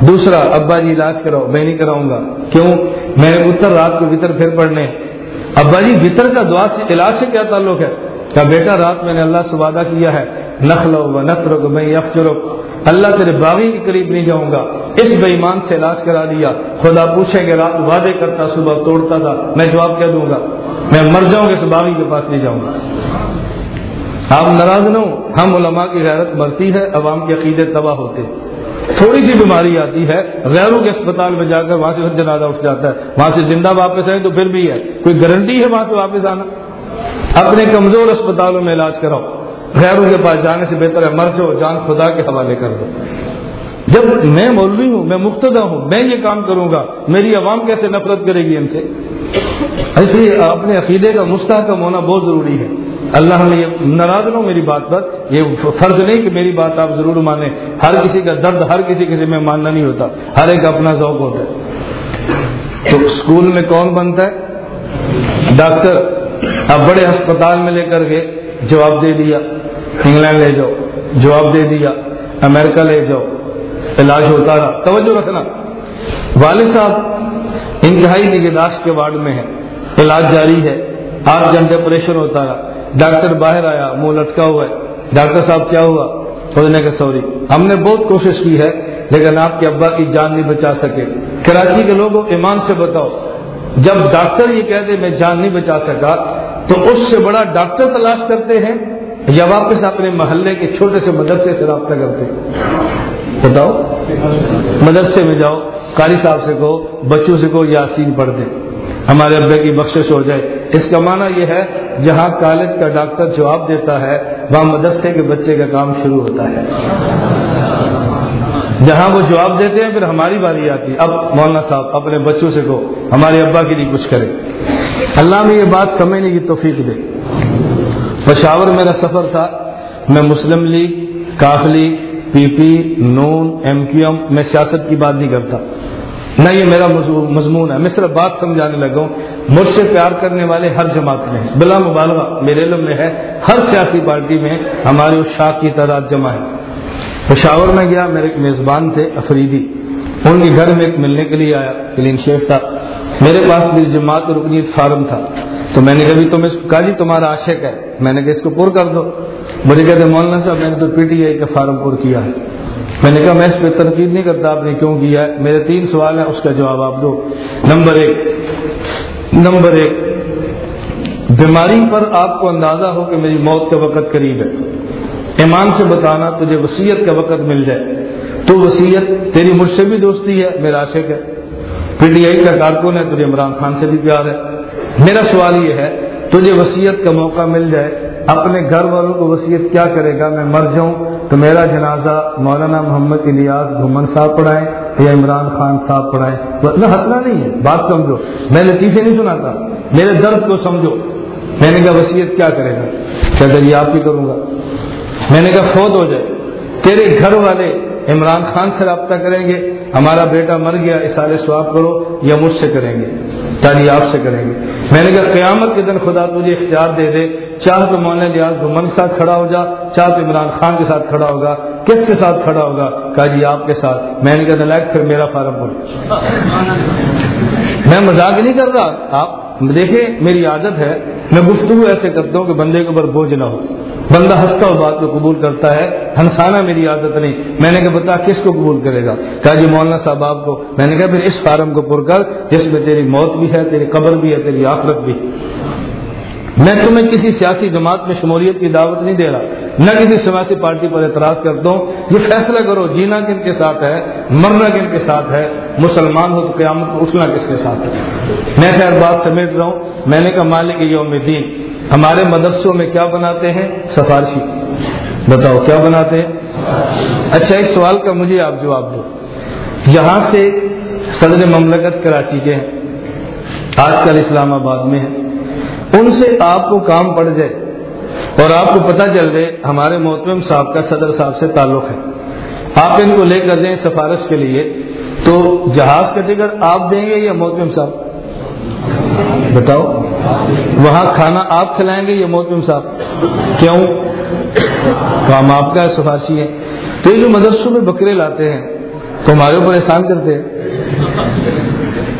دوسرا، ابا جی علاج کراؤ، میں نہیں کراؤں گا۔ کیوں؟ میں نے اتر رات کو وطر پھر پڑھنے۔ ابا جی وطر کا دعا سے، علاج سے کیا تعلق ہے؟ کہا، بیٹا، رات میں نے اللہ سے وعدہ کیا ہے، نخلو و نخرو میں اللہ تیرے باغی کے قریب نہیں جاؤں گا۔ اس بے ایمان سے علاج کرا دیا خدا پوچھے گا رات وعدے کرتا صبح توڑتا تھا، میں جواب کیا دوں گا؟ میں مر جاؤں گا، اس باغی کے پاس نہیں جاؤں گا۔ آپ ناراض نہ ہوں، ہم علماء کی غیرت مرتی ہے، عوام کے عقیدے تباہ ہوتے تھوڑی سی بیماری آتی ہے، غیروں کے اسپتال میں جا کر وہاں سے جنازہ اٹھ جاتا ہے۔ وہاں سے زندہ واپس آئے تو پھر بھی ہے۔ کوئی گارنٹی ہے وہاں سے واپس آنا؟ اپنے کمزور اسپتالوں میں علاج کراؤ۔ غیروں کے پاس جانے سے بہتر ہے، مر جاؤ، جان خدا کے حوالے کر دو۔ جب میں مولوی ہوں، میں مقتدا ہوں، میں یہ کام کروں گا، میری عوام کیسے نفرت کرے گی ان سے؟ اس لیے اپنے عقیدے کا مستحکم ہونا بہت ضروری ہے۔ اللہ نے یہ ناراض نہ ہو میری بات پر، یہ فرض نہیں کہ میری بات آپ ضرور مانیں۔ ہر کسی کا درد ہر کسی کسی میں ماننا نہیں ہوتا، ہر ایک اپنا ذوق ہوتا ہے۔ تو اسکول میں کون بنتا ہے؟ ڈاکٹر۔ اب بڑے ہسپتال میں لے کر گئے جواب دے دیا۔ انگلینڈ لے جاؤ، جواب دے دیا۔ امریکہ لے جاؤ۔ علاج ہوتا رہا۔ توجہ رکھنا۔ والد صاحب، انتہائی نگہداشت کے وارڈ میں ہے علاج جاری ہے۔ آٹھ گھنٹے پریشر ہوتا رہا۔ ڈاکٹر باہر آیا، منہ لٹکا ہوا ہے۔ ڈاکٹر صاحب، کیا ہوا؟ سوچنے کا سوری۔ ہم نے بہت کوشش کی ہے، لیکن آپ کے ابا کی جان نہیں بچا سکے۔ کراچی کے لوگوں، ایمان سے بتاؤ۔ جب ڈاکٹر یہ کہتے میں جان نہیں بچا سکا، تو اس سے بڑا ڈاکٹر تلاش کرتے ہیں یا واپس اپنے محلے کے چھوٹے سے مدرسے سے رابطہ کرتے بتاؤ؟ مدرسے میں جاؤ، قاری صاحب سے کہو، بچوں سے کہو، یاسین پڑھ دیں ہمارے ابے کی بخشش ہو جائے۔ اس کا معنی یہ ہے، جہاں کالج کا ڈاکٹر جواب دیتا ہے، وہاں مدرسے کے بچے کا کام شروع ہوتا ہے۔ جہاں وہ جواب دیتے ہیں، پھر ہماری باری آتی ہے۔ اب مولانا صاحب، اپنے بچوں سے کہو ہمارے ابا کے لیے کچھ کرے اللہ میں یہ بات سمجھنے کی توفیق دے۔ پشاور میرا سفر تھا۔ میں مسلم لیگ، کاف لیگ، پی پی، نون، ایم کیو ایم، میں سیاست کی بات نہیں کرتا۔ نہ یہ میرا مضمون ہے۔ میں صرف بات سمجھانے لگا ہوں۔ مجھ سے پیار کرنے والے ہر جماعت میں ہیں۔ بلا مبالغہ، میرے علم میں ہے۔ ہر سیاسی پارٹی میں ہمارے اس شاخ کی تعداد جمع ہے۔ پشاور میں گیا، میرے ایک میزبان تھے، افریدی۔ ان کے گھر میں ایک ملنے کے لیے آیا، کلین شیف تھا۔ میرے پاس میری جماعت رکنیت فارم تھا۔ تو میں نے کہا تم اس کہا جی تمہارا عاشق ہے۔ میں نے کہا، اس کو پر کر دو۔ مجھے کہتے، مولانا صاحب، میں نے تو پی ٹی آئی کا فارم پر کیا ہے۔ میں نے کہا، میں اس پہ تنقید نہیں کرتا، آپ نے کیوں کیا ہے؟ میرے تین سوال ہیں، اس کا جواب آپ دو۔ نمبر ایک۔ نمبر ایک۔ بیماری پر آپ کو اندازہ ہو کہ میری موت کا وقت قریب ہے۔ ایمان سے بتانا تجھے وسیعت کا وقت مل جائے۔ تو وسیعت تیری مجھ سے بھی دوستی ہے، میرا عاشق ہے۔ پی ٹی آئی کا کارکن ہے، تجھے عمران خان سے بھی پیار ہے۔ میرا سوال یہ ہے، تجھے وسیعت کا موقع مل جائے، اپنے گھر والوں کو وسیعت کیا کرے گا؟ میں مر جاؤں تو میرا جنازہ مولانا محمد الیاس گھمن صاحب پڑھائیں یا عمران خان صاحب پڑھائیں؟ نہ ہنسنا نہیں ہے، بات سمجھو۔ میں لطیفے نہیں سناتا، میرے درد کو سمجھو۔ میں نے کہا وسیعت کیا کرے گا؟ کیا یہ آپ کی کروں گا۔ میں نے کہا فوت ہو جائے تیرے گھر والے عمران خان سے رابطہ کریں گے ہمارا بیٹا مر گیا اشارے سواب کرو یا مجھ سے کریں گے تاریخ آپ سے کریں گے۔ میں نے کہا قیامت کے دن خدا تجھے اختیار دے دے۔ چاہ تو مولانا لیاز گمن کے ساتھ کھڑا ہو جا چاہ تو عمران خان کے ساتھ کھڑا ہوگا۔ کس کے ساتھ کھڑا ہوگا؟ کہا جی آپ کے ساتھ۔ میں نے کہا لائک پھر میرا فارم پر میں مذاق نہیں کر رہا آپ دیکھیں، میری عادت ہے، میں گفتگو ایسے کرتا ہوں کہ بندے کے اوپر بوجھ نہ ہو۔ بندہ ہنستا ہو بات کو قبول کرتا ہے، ہنسانا میری عادت نہیں۔ میں نے کہا، بتا، کس کو قبول کرے گا؟ کہا جی مولانا صاحب، آپ کو۔ میں نے کہا، پھر اس فارم کو پر کر، جس میں تیری موت بھی ہے، تیری قبر بھی ہے، تیری آخرت بھی۔ میں تمہیں کسی سیاسی جماعت میں شمولیت کی دعوت نہیں دے رہا۔ نہ کسی سیاسی پارٹی پر اعتراض کرتا ہوں یہ فیصلہ کرو، جینا کن کے ساتھ ہے، مرنا کن کے ساتھ ہے، مسلمان ہو تو قیامت کو اٹھنا کس کے ساتھ ہے۔ میں خیر بات سمیٹ رہا ہوں۔ میں نے کہا، مالک یوم دین ہمارے مدرسوں میں کیا بناتے ہیں؟ سفارشی۔ بتاؤ، کیا بناتے ہیں؟ اچھا ایک سوال کا مجھے آپ جواب دو۔ یہاں سے صدر مملکت کراچی کے ہیں، آج کل اسلام آباد میں ہیں۔ ان سے آپ کو کام پڑ جائے اور آپ کو پتہ چل جائے ہمارے محتم صاحب کا صدر صاحب سے تعلق ہے۔ آپ ان کو لے کر دیں سفارش کے لیے، تو جہاز کا ٹکٹ آپ دیں گے یا محتم صاحب؟ بتاؤ۔ وہاں کھانا آپ کھلائیں گے یا محتم صاحب؟ کیوں؟ کام آپ کا سفارشی ہے۔ تو یہ جو مدرسوں میں بکرے لاتے ہیں تو ہمارے اوپر احسان کرتے ہیں۔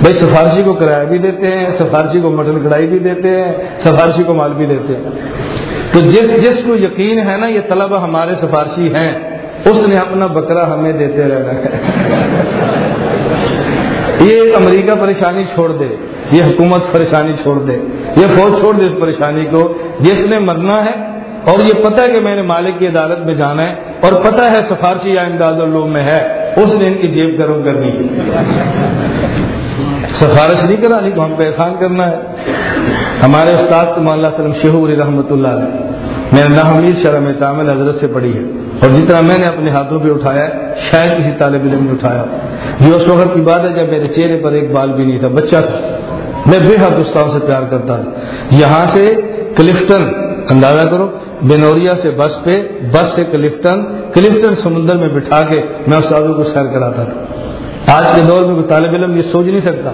بھائی سفارشی کو کرایہ بھی دیتے ہیں، سفارشی کو مٹن کڑائی بھی دیتے ہیں، سفارشی کو مال بھی دیتے ہیں۔ تو جس جس کو یقین ہے نا، یہ طلبہ ہمارے سفارشی ہیں، اس نے اپنا بکرا ہمیں دیتے رہنا ہے۔ [LAUGHS] یہ امریکہ پریشانی چھوڑ دے، یہ حکومت پریشانی چھوڑ دے، یہ فوج چھوڑ دے اس پریشانی کو۔ جس نے مرنا ہے، اور یہ پتہ ہے کہ میں نے مالک کی عدالت میں جانا ہے، اور پتہ ہے سفارشی یا امداد العلوم میں ہے، اس نے ان کی جیب گرم کرنی سفارش نہیں کرانی تو ہم کو احسان کرنا ہے۔ ہمارے استاد تو اللہ وسلم شہور رحمۃ اللہ علیہ میں نے حمید شرم تعمل حضرت سے پڑھی ہے۔ اور جتنا میں نے اپنے ہاتھوں پہ اٹھایا شاید کسی طالب علم نے اٹھایا۔ یہ اس وقت کی بات ہے جب میرے چہرے پر ایک بال بھی نہیں تھا، بچہ تھا۔ میں بے حد استاد سے پیار کرتا تھا۔ یہاں سے کلفٹن، اندازہ کرو بینوریا سے بس پہ، بس سے کلفٹن کلفٹن سمندر میں بٹھا کے میں استادوں کو سیر کراتا تھا۔ آج کے دور میں کوئی طالب علم یہ سوچ نہیں سکتا۔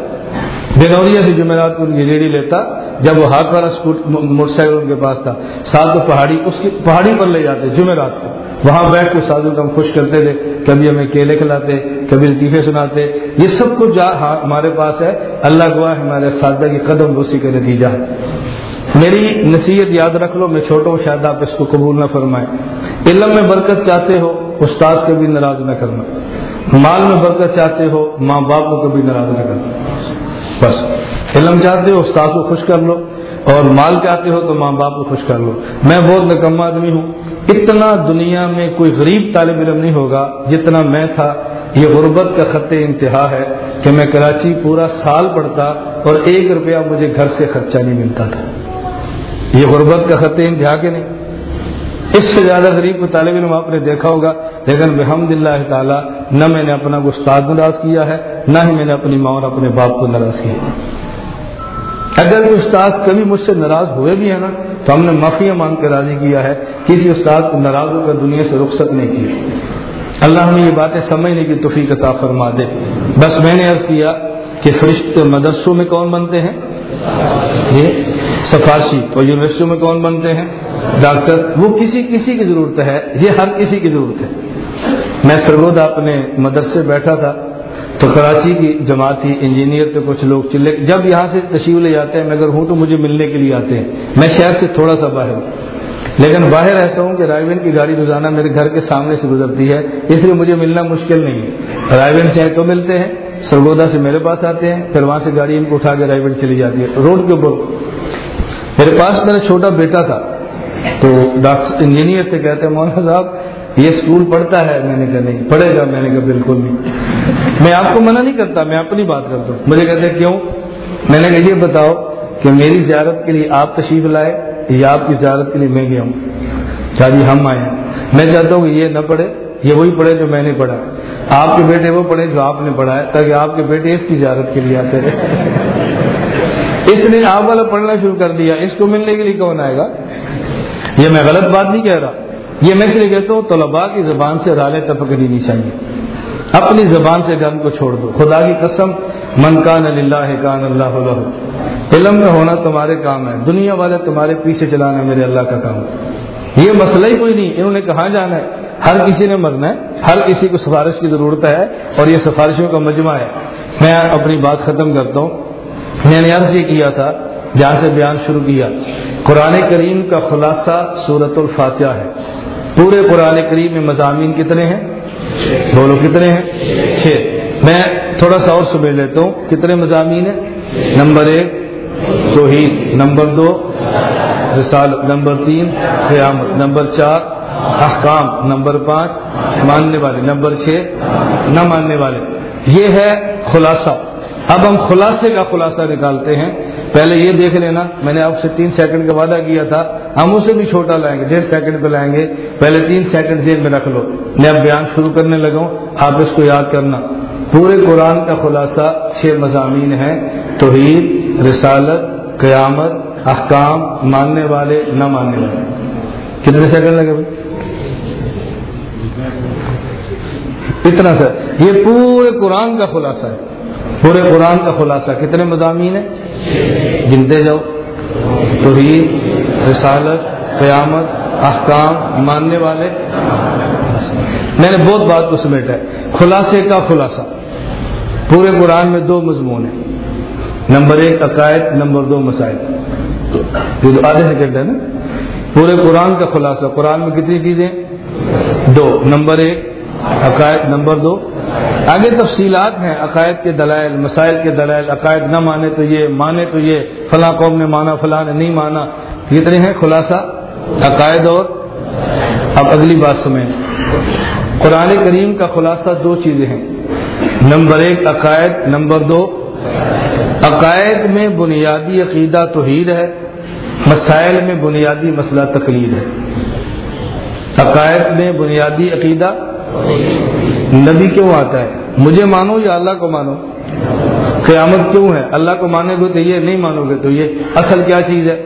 بینوریا سے جمعرات کو یہ ریڈی لیتا، جب وہ ہاتھ والا موٹر سائیکل ان کے پاس تھا۔ ساتھ تو پہاڑی، اس کی پہاڑی پر لے جاتے، جمعرات کو۔ وہاں بیٹھ کے سازوں کو ہم خوش کرتے تھے، کبھی ہمیں کیلے کھلاتے، کبھی لطیفے سناتے۔ یہ سب کچھ ہاں، ہمارے پاس ہے۔ اللہ گواہ ہمارے سادہ کی قدم اسی کا نتیجہ ہے۔ میری نصیحت یاد رکھ لو، میں چھوٹا ہوں شاید آپ اس کو قبول نہ فرمائیں علم میں برکت چاہتے ہو استاد کو بھی ناراض نہ کرنا مال میں برکت چاہتے ہو ماں باپ کو کبھی ناراض نہ کرنا بس، علم چاہتے ہو، استاد کو خوش کر لو، اور مال چاہتے ہو تو ماں باپ کو خوش کر لو۔ میں بہت نکما آدمی ہوں۔ اتنا دنیا میں کوئی غریب طالب علم نہیں ہوگا جتنا میں تھا۔ یہ غربت کا خط انتہا ہے کہ میں کراچی پورا سال پڑھتا اور ایک روپیہ مجھے گھر سے خرچہ نہیں ملتا تھا۔ یہ غربت کا خط انتہا کے نہیں؟ اس سے زیادہ غریب کو طالب علم آپ نے دیکھا ہوگا، لیکن بحمد اللہ تعالیٰ نہ میں نے اپنا گستاد ناراض کیا ہے، نہ ہی میں نے اپنی ماں اور اپنے باپ کو ناراض کیا اگر کوئی استاد کبھی مجھ سے ناراض ہوئے بھی ہیں نا، تو ہم نے معافیا مانگ کے راضی کیا ہے، کسی استاد کو ناراض ہو کر دنیا سے رخصت نہیں کی۔ اللہ ہمیں یہ باتیں سمجھنے کی توفیق عطا فرما دے۔ بس میں نے عرض کیا کہ فرشت مدرسوں میں کون بنتے ہیں؟ یہ سفارشی اور یونیورسٹیوں میں کون بنتے ہیں؟ ڈاکٹر، وہ کسی کسی کی ضرورت ہے، یہ ہر کسی کی ضرورت ہے۔ میں سرگودا اپنے مدرسے بیٹھا تھا، تو کراچی کی جماعت تھی، انجینئر تو کچھ لوگ چلے۔ جب یہاں سے تشریف لے جاتے ہیں، میں اگر ہوں تو مجھے ملنے کے لیے آتے ہیں۔ میں شہر سے تھوڑا سا باہر ہوں۔ لیکن باہر ایسا ہوں کہ رائے کی گاڑی روزانہ میرے گھر کے سامنے سے گزرتی ہے، اس لیے مجھے ملنا مشکل نہیں ہے۔ رائے سے تو ملتے ہیں سرگودا سے میرے پاس آتے ہیں، پھر وہاں سے گاڑی ان کو اٹھا کے رائے چلی جاتی ہے۔ روڈ کے اوپر۔ میرے پاس میرا چھوٹا بیٹا تھا۔ تو ڈاکٹر انجینئر سے کہتے ہیں، مولانا صاحب، یہ اسکول پڑھتا ہے. میں نے کہا، نہیں، پڑھے گا. میں نے کہا، بالکل نہیں. میں آپ کو منع نہیں کرتا، میں اپنی بات کرتا ہوں۔ مجھے کہتے ہیں، کیوں؟ میں نے کہا، یہ بتاؤ کہ میری زیارت کے لیے آپ تشریف لائے یا آپ کی زیارت کے لیے میں گیا ہوں؟ جی ہم آئے ہیں۔ میں چاہتا ہوں کہ یہ نہ پڑھے، یہ وہی پڑھے جو میں نے پڑھا۔ آپ کے بیٹے وہ پڑھے جو آپ نے پڑھا ہے تاکہ آپ کے بیٹے اس کی زیارت کے لیے آتے رہے۔ اس نے آپ والا پڑھنا شروع کر دیا، اس کو ملنے کے لیے کون آئے گا؟ یہ میں غلط بات نہیں کہہ رہا۔ یہ میں اس لیے کہتا ہوں، طلباء کی زبان سے رالے ٹپکنی نہیں چاہیے اپنی زبان سے گن کو چھوڑ دو۔ خدا کی قسم، من کان اللہ کان اللہ علم میں ہونا تمہارے کام ہے۔ دنیا والے تمہارے پیچھے چلانا میرے اللہ کا کام ہے۔ یہ مسئلہ ہی کوئی نہیں۔ انہوں نے کہاں جانا ہے؟ ہر کسی نے مرنا ہے۔ ہر کسی کو سفارش کی ضرورت ہے اور یہ سفارشوں کا مجمع ہے۔ میں اپنی بات ختم کرتا ہوں۔ میں نے عرض یہ کیا تھا جہاں سے بیان شروع کیا، قرآن کریم کا خلاصہ صورت الفاتحہ ہے۔ پورے قرآن کریم میں مضامین کتنے ہیں؟ بولو کتنے ہیں؟ چھ۔ میں تھوڑا سا اور سمجھ لیتا ہوں۔ کتنے مضامین ہیں؟ نمبر ایک، توحید۔ نمبر دو، رسال۔ نمبر تین، قیامت۔ نمبر چار، احکام۔ نمبر پانچ، ماننے والے۔ نمبر چھ، نہ ماننے والے۔ یہ ہے خلاصہ۔ اب ہم خلاصے کا خلاصہ نکالتے ہیں۔ پہلے یہ دیکھ لینا، میں نے آپ سے تین سیکنڈ کا وعدہ کیا تھا، ہم اسے بھی چھوٹا لائیں گے، ڈیڑھ سیکنڈ پہ لائیں گے، پہلے تین سیکنڈ جیل میں رکھ لو۔ میں اب بیان شروع کرنے لگا ہوں، آپ اس کو یاد کرنا۔ پورے قرآن کا خلاصہ چھ مضامین ہیں، توحید، رسالت، قیامت، احکام، ماننے والے، نہ ماننے والے۔ کتنے سیکنڈ لگے بھائی؟ اتنا سر۔ یہ پورے قرآن کا خلاصہ ہے۔ پورے قرآن کا خلاصہ کتنے مضامین ہیں؟ گنتے جاؤ توحید، رسالت، قیامت، احکام، ماننے والے۔ میں نے بہت بات کو سمیٹا ہے۔ خلاصے کا خلاصہ۔ پورے قرآن میں دو مضمون ہیں۔ نمبر ایک عقائد، نمبر دو مسائل۔ یہ تو آدھے سیکنڈ ہے نا۔ پورے قرآن کا خلاصہ۔ قرآن میں کتنی چیزیں؟ دو۔ نمبر ایک عقائد، نمبر دو۔ آگے تفصیلات ہیں، عقائد کے دلائل، مسائل کے دلائل، عقائد نہ مانے تو یہ، مانے تو یہ، فلاں قوم نے مانا، فلاں نے نہیں مانا کتنے ہیں خلاصہ، عقائد اور اب اگلی بات سمیں۔ قرآن کریم کا خلاصہ دو چیزیں ہیں۔ نمبر ایک، عقائد، نمبر دو، عقائد میں بنیادی عقیدہ توحید ہے، مسائل میں بنیادی مسئلہ تقلید ہے۔ عقائد میں بنیادی عقیدہ نبی کیوں آتا ہے؟ مجھے مانو یا اللہ کو مانو؟ قیامت کیوں ہے؟ اللہ کو مانے گے تو یہ نہیں مانو گے تو یہ اصل کیا چیز ہے؟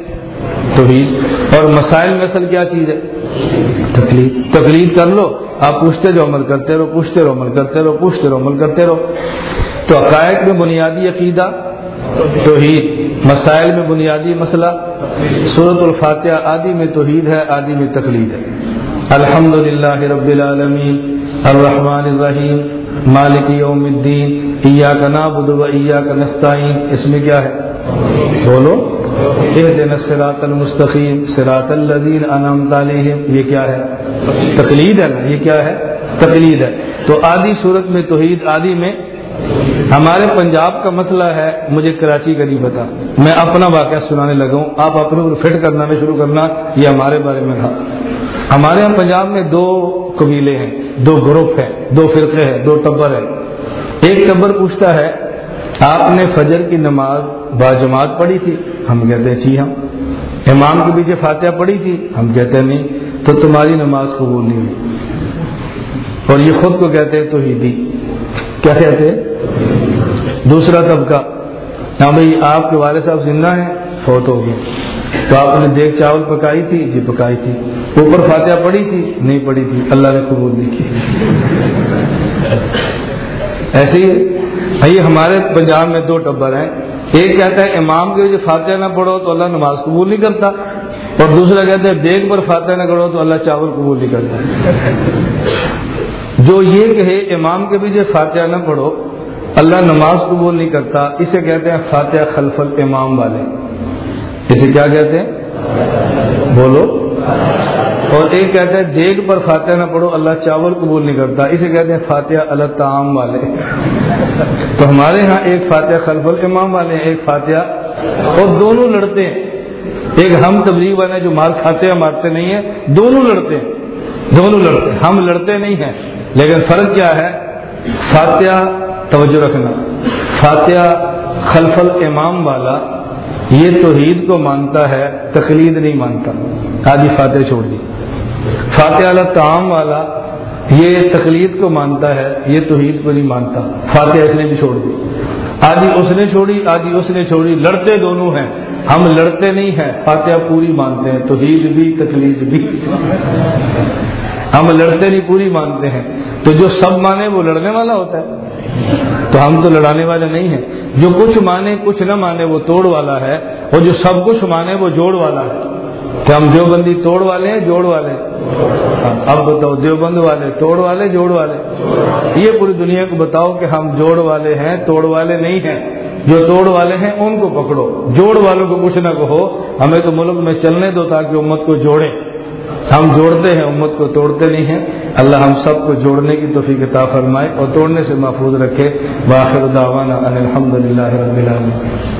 توحید۔ اور مسائل میں اصل کیا چیز ہے؟ تکلیف۔ تکلیف کر لو۔ آپ پوچھتے جو عمل کرتے رہو، پوچھتے رہو، عمل کرتے رہو، پوچھتے رہو، عمل کرتے رہو۔ تو عقائد میں بنیادی عقیدہ، توحید۔ مسائل میں بنیادی مسئلہ صورت الفاتحہ آدی میں توحید ہے آدی میں تقلید ہے۔ الحمد للہ رب العالمین۔ الرحمن الرحیم، مالک یوم الدین عیا کا نابود و عیا کا نستعین۔ اس میں کیا ہے؟ بولو۔ دن سراط المستقیم سراط الدین انعام علیہم۔ یہ کیا ہے؟ تقلید ہے نا؟ یہ کیا ہے؟ تقلید ہے۔ تو آدھی صورت میں توحید، آدھی میں ہمارے پنجاب کا مسئلہ ہے، مجھے کراچی کا نہیں پتا۔ میں اپنا واقعہ سنانے لگا ہوں۔ آپ اپنے فٹ کرنا، میں شروع کرنا، یہ ہمارے بارے میں تھا۔ ہمارے یہاں پنجاب میں دو قبیلے ہیں، دو گروپ ہیں، دو فرقے ہیں، دو ٹبر ہیں۔ ایک ٹبر پوچھتا ہے، آپ نے فجر کی نماز باجماعت پڑھی تھی؟ ہم کہتے ہیں جی ہم۔ امام کے پیچھے فاتحہ پڑھی تھی؟ ہم کہتے ہیں، نہیں۔ تو تمہاری نماز قبول نہیں ہوئی۔ اور یہ خود کو کہتے ہیں تو ہی دی کیا کہتے ہیں؟ دوسرا طبقہ ہاں بھائی، آپ کے والد صاحب زندہ ہیں، فوت ہو گئے۔ تو آپ نے دیکھ چاول پکائی تھی؟ جی پکائی تھی۔ اوپر فاتحہ پڑھی تھی؟ نہیں پڑھی تھی۔ اللہ نے قبول نہیں کی۔ ایسے ہی ہمارے پنجاب میں دو ٹبر ہیں۔ ایک کہتا ہے، امام کے جو فاتحہ نہ پڑھو تو اللہ نماز قبول نہیں کرتا۔ اور دوسرا کہتا ہے دیکھ پر فاتحہ نہ کرو تو اللہ چاول قبول نہیں کرتا۔ جو یہ کہے، امام کے پیچھے فاتحہ نہ پڑھو، اللہ نماز قبول نہیں کرتا۔ اسے کہتے ہیں فاتحہ خلف امام والے۔ اسے کیا کہتے ہیں؟ بولو۔ اور ایک کہتے ہیں دیگ پر فاتحہ نہ پڑھو، اللہ چاول قبول نہیں کرتا۔ اسے کہتے ہیں فاتحہ اللہ تعام والے۔ تو ہمارے ہاں ایک فاتحہ خلف الامام والے ہیں، ایک فاتحہ اور دونوں لڑتے ہیں۔ ایک ہم تبلیغ والے جو مار کھاتے ہیں، مارتے نہیں ہیں، دونوں لڑتے ہیں۔ دونوں لڑتے ہیں۔ ہم لڑتے نہیں ہیں۔ لیکن فرق کیا ہے؟ فاتحہ توجہ رکھنا۔ فاتحہ خلف الامام والا یہ توحید کو مانتا ہے، تقلید نہیں مانتا۔ آدھی فاتح چھوڑ دی۔ فاتح اللہ تعام والا یہ تقلید کو مانتا ہے، یہ توحید کو نہیں مانتا۔ فاتح اس نے بھی چھوڑ دی۔ آدھی اس نے چھوڑی، آدھی اس نے چھوڑی۔ لڑتے دونوں ہیں۔ ہم لڑتے نہیں ہیں۔ فاتحہ پوری مانتے ہیں۔ توحید بھی، تقلید بھی۔ ہم لڑتے نہیں، پوری مانتے ہیں۔ تو جو سب مانے وہ لڑنے والا ہوتا ہے۔ تو ہم تو لڑانے والے نہیں ہیں۔ جو کچھ مانے، کچھ نہ مانے وہ توڑ والا ہے۔ اور جو سب کچھ مانے وہ جوڑ والا ہے۔ کہ ہم دیوبندی توڑ والے ہیں، جوڑ والے اب بتاؤ، دیوبند والے، توڑ والے، جوڑ والے؟ یہ پوری دنیا کو بتاؤ کہ ہم جوڑ والے ہیں، توڑ والے نہیں ہیں۔ جو توڑ والے ہیں، ان کو پکڑو۔ جوڑ والوں کو کچھ نہ کہو، ہمیں تو ملک میں چلنے دو تاکہ امت کو جوڑے ہم جوڑتے ہیں، امت کو توڑتے نہیں ہیں۔ اللہ ہم سب کو جوڑنے کی توفیق عطا فرمائے اور توڑنے سے محفوظ رکھے۔ باخر دعوانا الحمد للہ رب العالمین۔